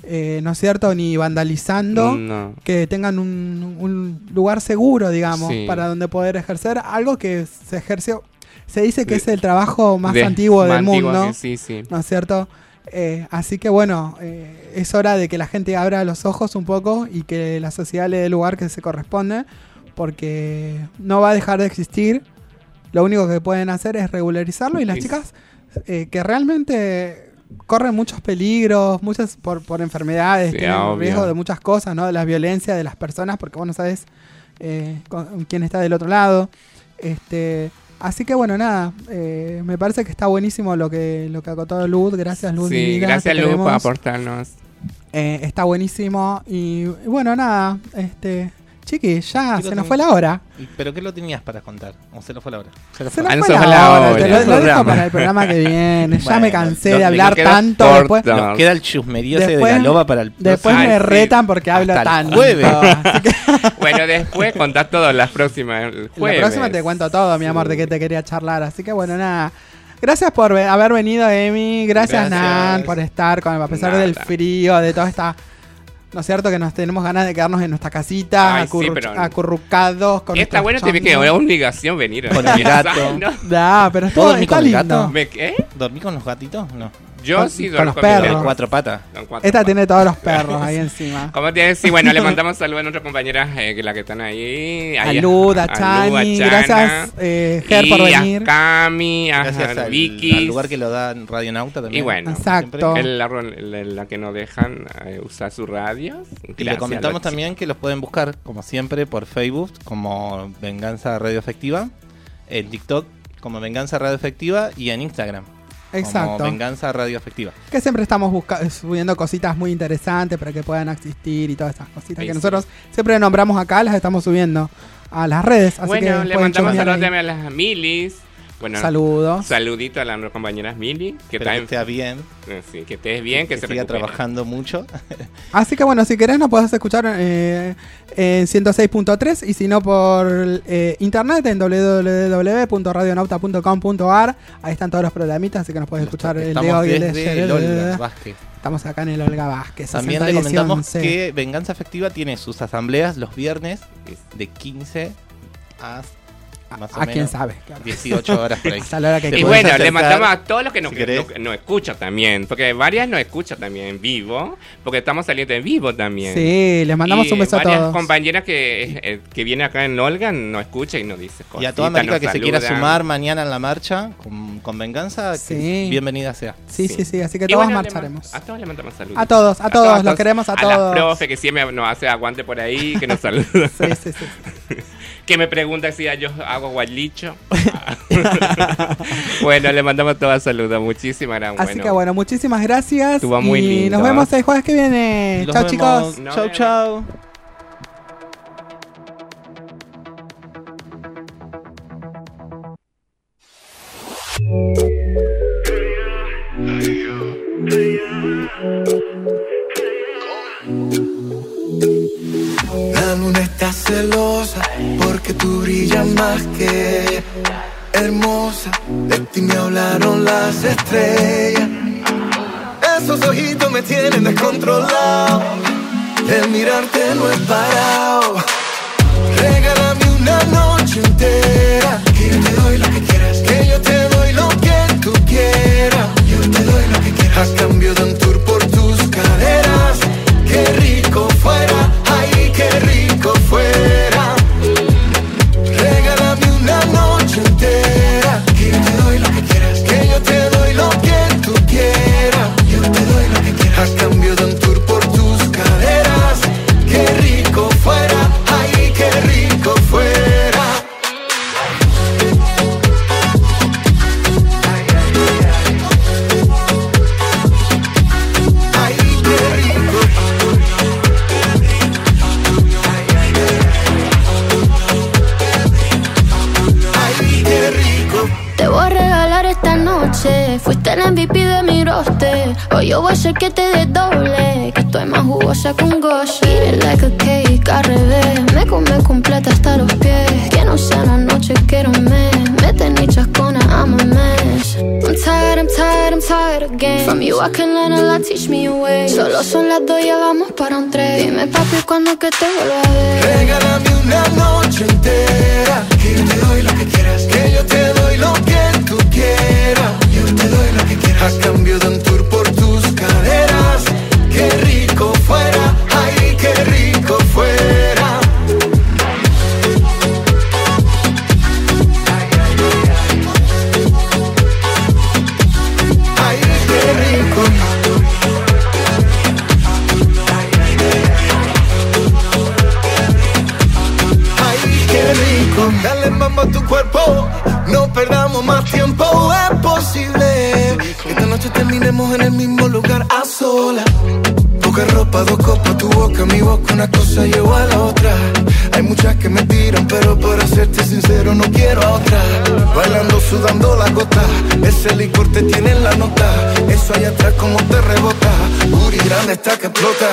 Speaker 2: eh, ¿no es cierto?, ni vandalizando.
Speaker 3: No.
Speaker 2: Que tengan un, un lugar seguro, digamos,
Speaker 3: Sí.
Speaker 2: para donde poder ejercer algo que se ejerció. Se dice que
Speaker 3: De-
Speaker 2: es el trabajo más
Speaker 3: De-
Speaker 2: antiguo del
Speaker 3: más antiguo
Speaker 2: mundo.
Speaker 3: que sí, sí.
Speaker 2: ¿no es cierto? Eh, así que bueno, eh, es hora de que la gente abra los ojos un poco y que la sociedad le dé el lugar que se corresponde, porque no va a dejar de existir. Lo único que pueden hacer es regularizarlo y las
Speaker 3: Sí.
Speaker 2: chicas eh, que realmente corren muchos peligros, muchas por, por enfermedades,
Speaker 3: Sí,
Speaker 2: tienen
Speaker 3: obvio.
Speaker 2: riesgo de muchas cosas, ¿no? De la violencia de las personas, porque vos no sabes eh, con- quién está del otro lado. Este, así que bueno, nada, eh, me parece que está buenísimo lo que, lo que acotó Luz. Gracias Luz.
Speaker 3: Sí,
Speaker 2: vida,
Speaker 3: gracias
Speaker 2: te
Speaker 3: Lu por aportarnos.
Speaker 2: Eh, está buenísimo. Y, y bueno, nada, este, chiqui, ya se nos fue la hora.
Speaker 4: ¿Pero qué lo tenías para contar? ¿O se lo fue la hora?
Speaker 2: Se nos
Speaker 3: Ah,
Speaker 2: fue
Speaker 3: se
Speaker 2: la,
Speaker 3: fue la
Speaker 2: hora.
Speaker 3: hora.
Speaker 2: te lo- lo, dejo para el programa que viene. ya
Speaker 4: Bueno,
Speaker 2: me cansé de hablar tanto.
Speaker 3: corto.
Speaker 2: Después,
Speaker 3: No.
Speaker 4: Nos queda el chusmerío
Speaker 2: Después-
Speaker 4: de la loba para el
Speaker 2: después
Speaker 3: Ay,
Speaker 2: me
Speaker 3: sí.
Speaker 2: retan porque hablo
Speaker 4: Hasta el
Speaker 2: tanto.
Speaker 4: jueves. *laughs*
Speaker 3: Bueno, después contás todo las próximas. el
Speaker 2: la
Speaker 3: jueves.
Speaker 2: próxima te cuento todo, mi amor,
Speaker 3: Sí.
Speaker 2: de qué te quería charlar. Así que bueno, nada. Gracias por haber venido, Emi. Gracias,
Speaker 4: Gracias.
Speaker 2: Nan, por estar con, a pesar
Speaker 3: Nada.
Speaker 2: del frío, de toda esta. ¿No es cierto? Que nos tenemos ganas de quedarnos en nuestra casita,
Speaker 3: Ay, sí,
Speaker 2: acurru-
Speaker 3: pero-
Speaker 2: acurrucados. Con
Speaker 3: Está
Speaker 2: nuestros
Speaker 3: bueno, te vi que obligación venir.
Speaker 4: Con el *laughs* gato.
Speaker 3: ¿no?
Speaker 2: Da, pero
Speaker 4: ¿Puedo
Speaker 2: esto
Speaker 4: dormir
Speaker 2: está
Speaker 4: con el
Speaker 2: lindo.
Speaker 4: gato?
Speaker 3: ¿Me qué?
Speaker 4: ¿Dormí con los gatitos? No.
Speaker 3: Yo
Speaker 2: Con-
Speaker 3: sí
Speaker 2: con los perros.
Speaker 3: Gato.
Speaker 4: cuatro patas.
Speaker 3: Con cuatro
Speaker 2: Esta
Speaker 3: patas.
Speaker 2: tiene todos los perros ahí encima.
Speaker 3: Como te decía, bueno, le *laughs* mandamos saludos a nuestras compañeras eh, que la que están ahí.
Speaker 2: A
Speaker 3: ahí
Speaker 2: Lud, a Chani,
Speaker 3: Chana,
Speaker 2: gracias eh, Ger por
Speaker 3: y
Speaker 2: venir.
Speaker 3: A Cami, a
Speaker 4: Gracias al,
Speaker 3: Vicky.
Speaker 4: al lugar que lo da Radio Nauta también.
Speaker 3: Y bueno,
Speaker 2: Exacto.
Speaker 3: Es la, la- la que nos dejan eh, usar su radio.
Speaker 4: Y le comentamos también que los pueden buscar, como siempre, por Facebook, como Venganza Radio Efectiva, en TikTok como Venganza Radio Efectiva y en Instagram.
Speaker 2: Exacto.
Speaker 4: Como Venganza Radio Efectiva.
Speaker 2: Que siempre estamos busca- subiendo cositas muy interesantes para que puedan existir y todas esas cositas
Speaker 3: Sí,
Speaker 2: que
Speaker 3: sí.
Speaker 2: nosotros siempre nombramos acá, las estamos subiendo a las redes. Así
Speaker 3: bueno,
Speaker 2: que
Speaker 3: le mandamos saludos también a las milis. Bueno,
Speaker 2: Saludos.
Speaker 3: Saludito a las compañeras Mili. Que,
Speaker 4: que
Speaker 3: en-
Speaker 4: esté bien.
Speaker 3: eh, sí, que estés bien, que,
Speaker 4: que
Speaker 3: se
Speaker 4: siga
Speaker 3: recupere.
Speaker 4: trabajando mucho. *laughs*
Speaker 2: Así que bueno, si querés nos podés escuchar eh, en 106.3 y si no por eh, internet en www.radionauta.com.ar. Ahí están todos los programitas, así que nos podés escuchar el de
Speaker 4: Estamos
Speaker 2: hoy, el de
Speaker 4: desde
Speaker 2: ayer,
Speaker 4: el
Speaker 2: de-
Speaker 4: Olga Vázquez.
Speaker 2: Estamos acá en el Olga Vázquez.
Speaker 4: También
Speaker 2: 60,
Speaker 4: le comentamos
Speaker 2: 11.
Speaker 4: que Venganza Efectiva tiene sus asambleas los viernes de 15 a más o
Speaker 2: a quién
Speaker 4: menos
Speaker 2: sabe.
Speaker 4: 18 horas por ahí. *laughs*
Speaker 2: Hasta la hora que
Speaker 3: Y bueno, le
Speaker 4: acercar,
Speaker 3: mandamos a todos los que nos,
Speaker 4: si querés.
Speaker 3: no, no escuchan también, porque varias nos escuchan también en vivo, porque estamos saliendo en vivo también.
Speaker 2: Sí, les mandamos
Speaker 3: Y
Speaker 2: un beso a
Speaker 3: varias
Speaker 2: todos.
Speaker 3: compañeras que, eh, que vienen acá en Olga nos escucha y nos dice cosas.
Speaker 4: Y a toda América que se quiera sumar mañana en la marcha con, con Venganza, que
Speaker 2: Sí.
Speaker 4: bienvenida sea.
Speaker 2: Sí, sí, sí, así que
Speaker 3: Y
Speaker 2: todos
Speaker 3: bueno, le
Speaker 2: marcharemos.
Speaker 3: ma- A todos le mandamos saludos.
Speaker 2: A todos, a todos, los queremos a todos.
Speaker 3: las profe que siempre nos hace aguante por ahí, que nos *laughs* saluda.
Speaker 2: Sí, sí, sí. *laughs*
Speaker 3: que me pregunta si yo hago gualicho. *laughs* bueno, le mandamos todas saludos. Muchísimas gracias.
Speaker 2: Así que bueno, muchísimas gracias.
Speaker 3: Estuvo muy
Speaker 2: y
Speaker 3: lindo.
Speaker 2: nos vemos el jueves que viene.
Speaker 4: Los
Speaker 2: Chao,
Speaker 4: vemos.
Speaker 2: chicos.
Speaker 4: Chau,
Speaker 3: vemos.
Speaker 11: Ese licor te tiene en la nota. Eso allá atrás como te rebota, Uri grande está que explota.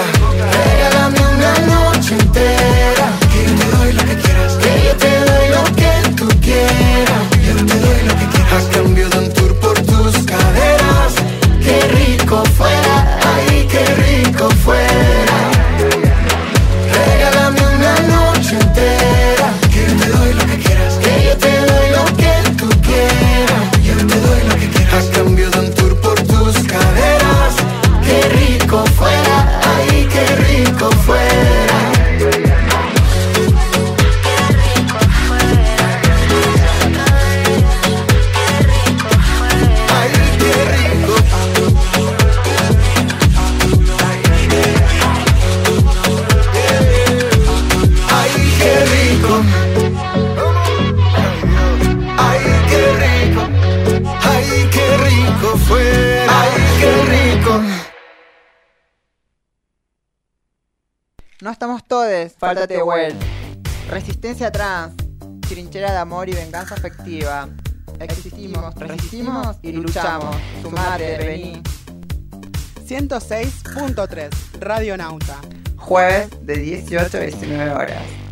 Speaker 6: Amor y venganza afectiva. Existimos, resistimos y luchamos. Sumate, vení.
Speaker 2: 106.3 Radio Nauta.
Speaker 6: Jueves de 18 a 19 horas.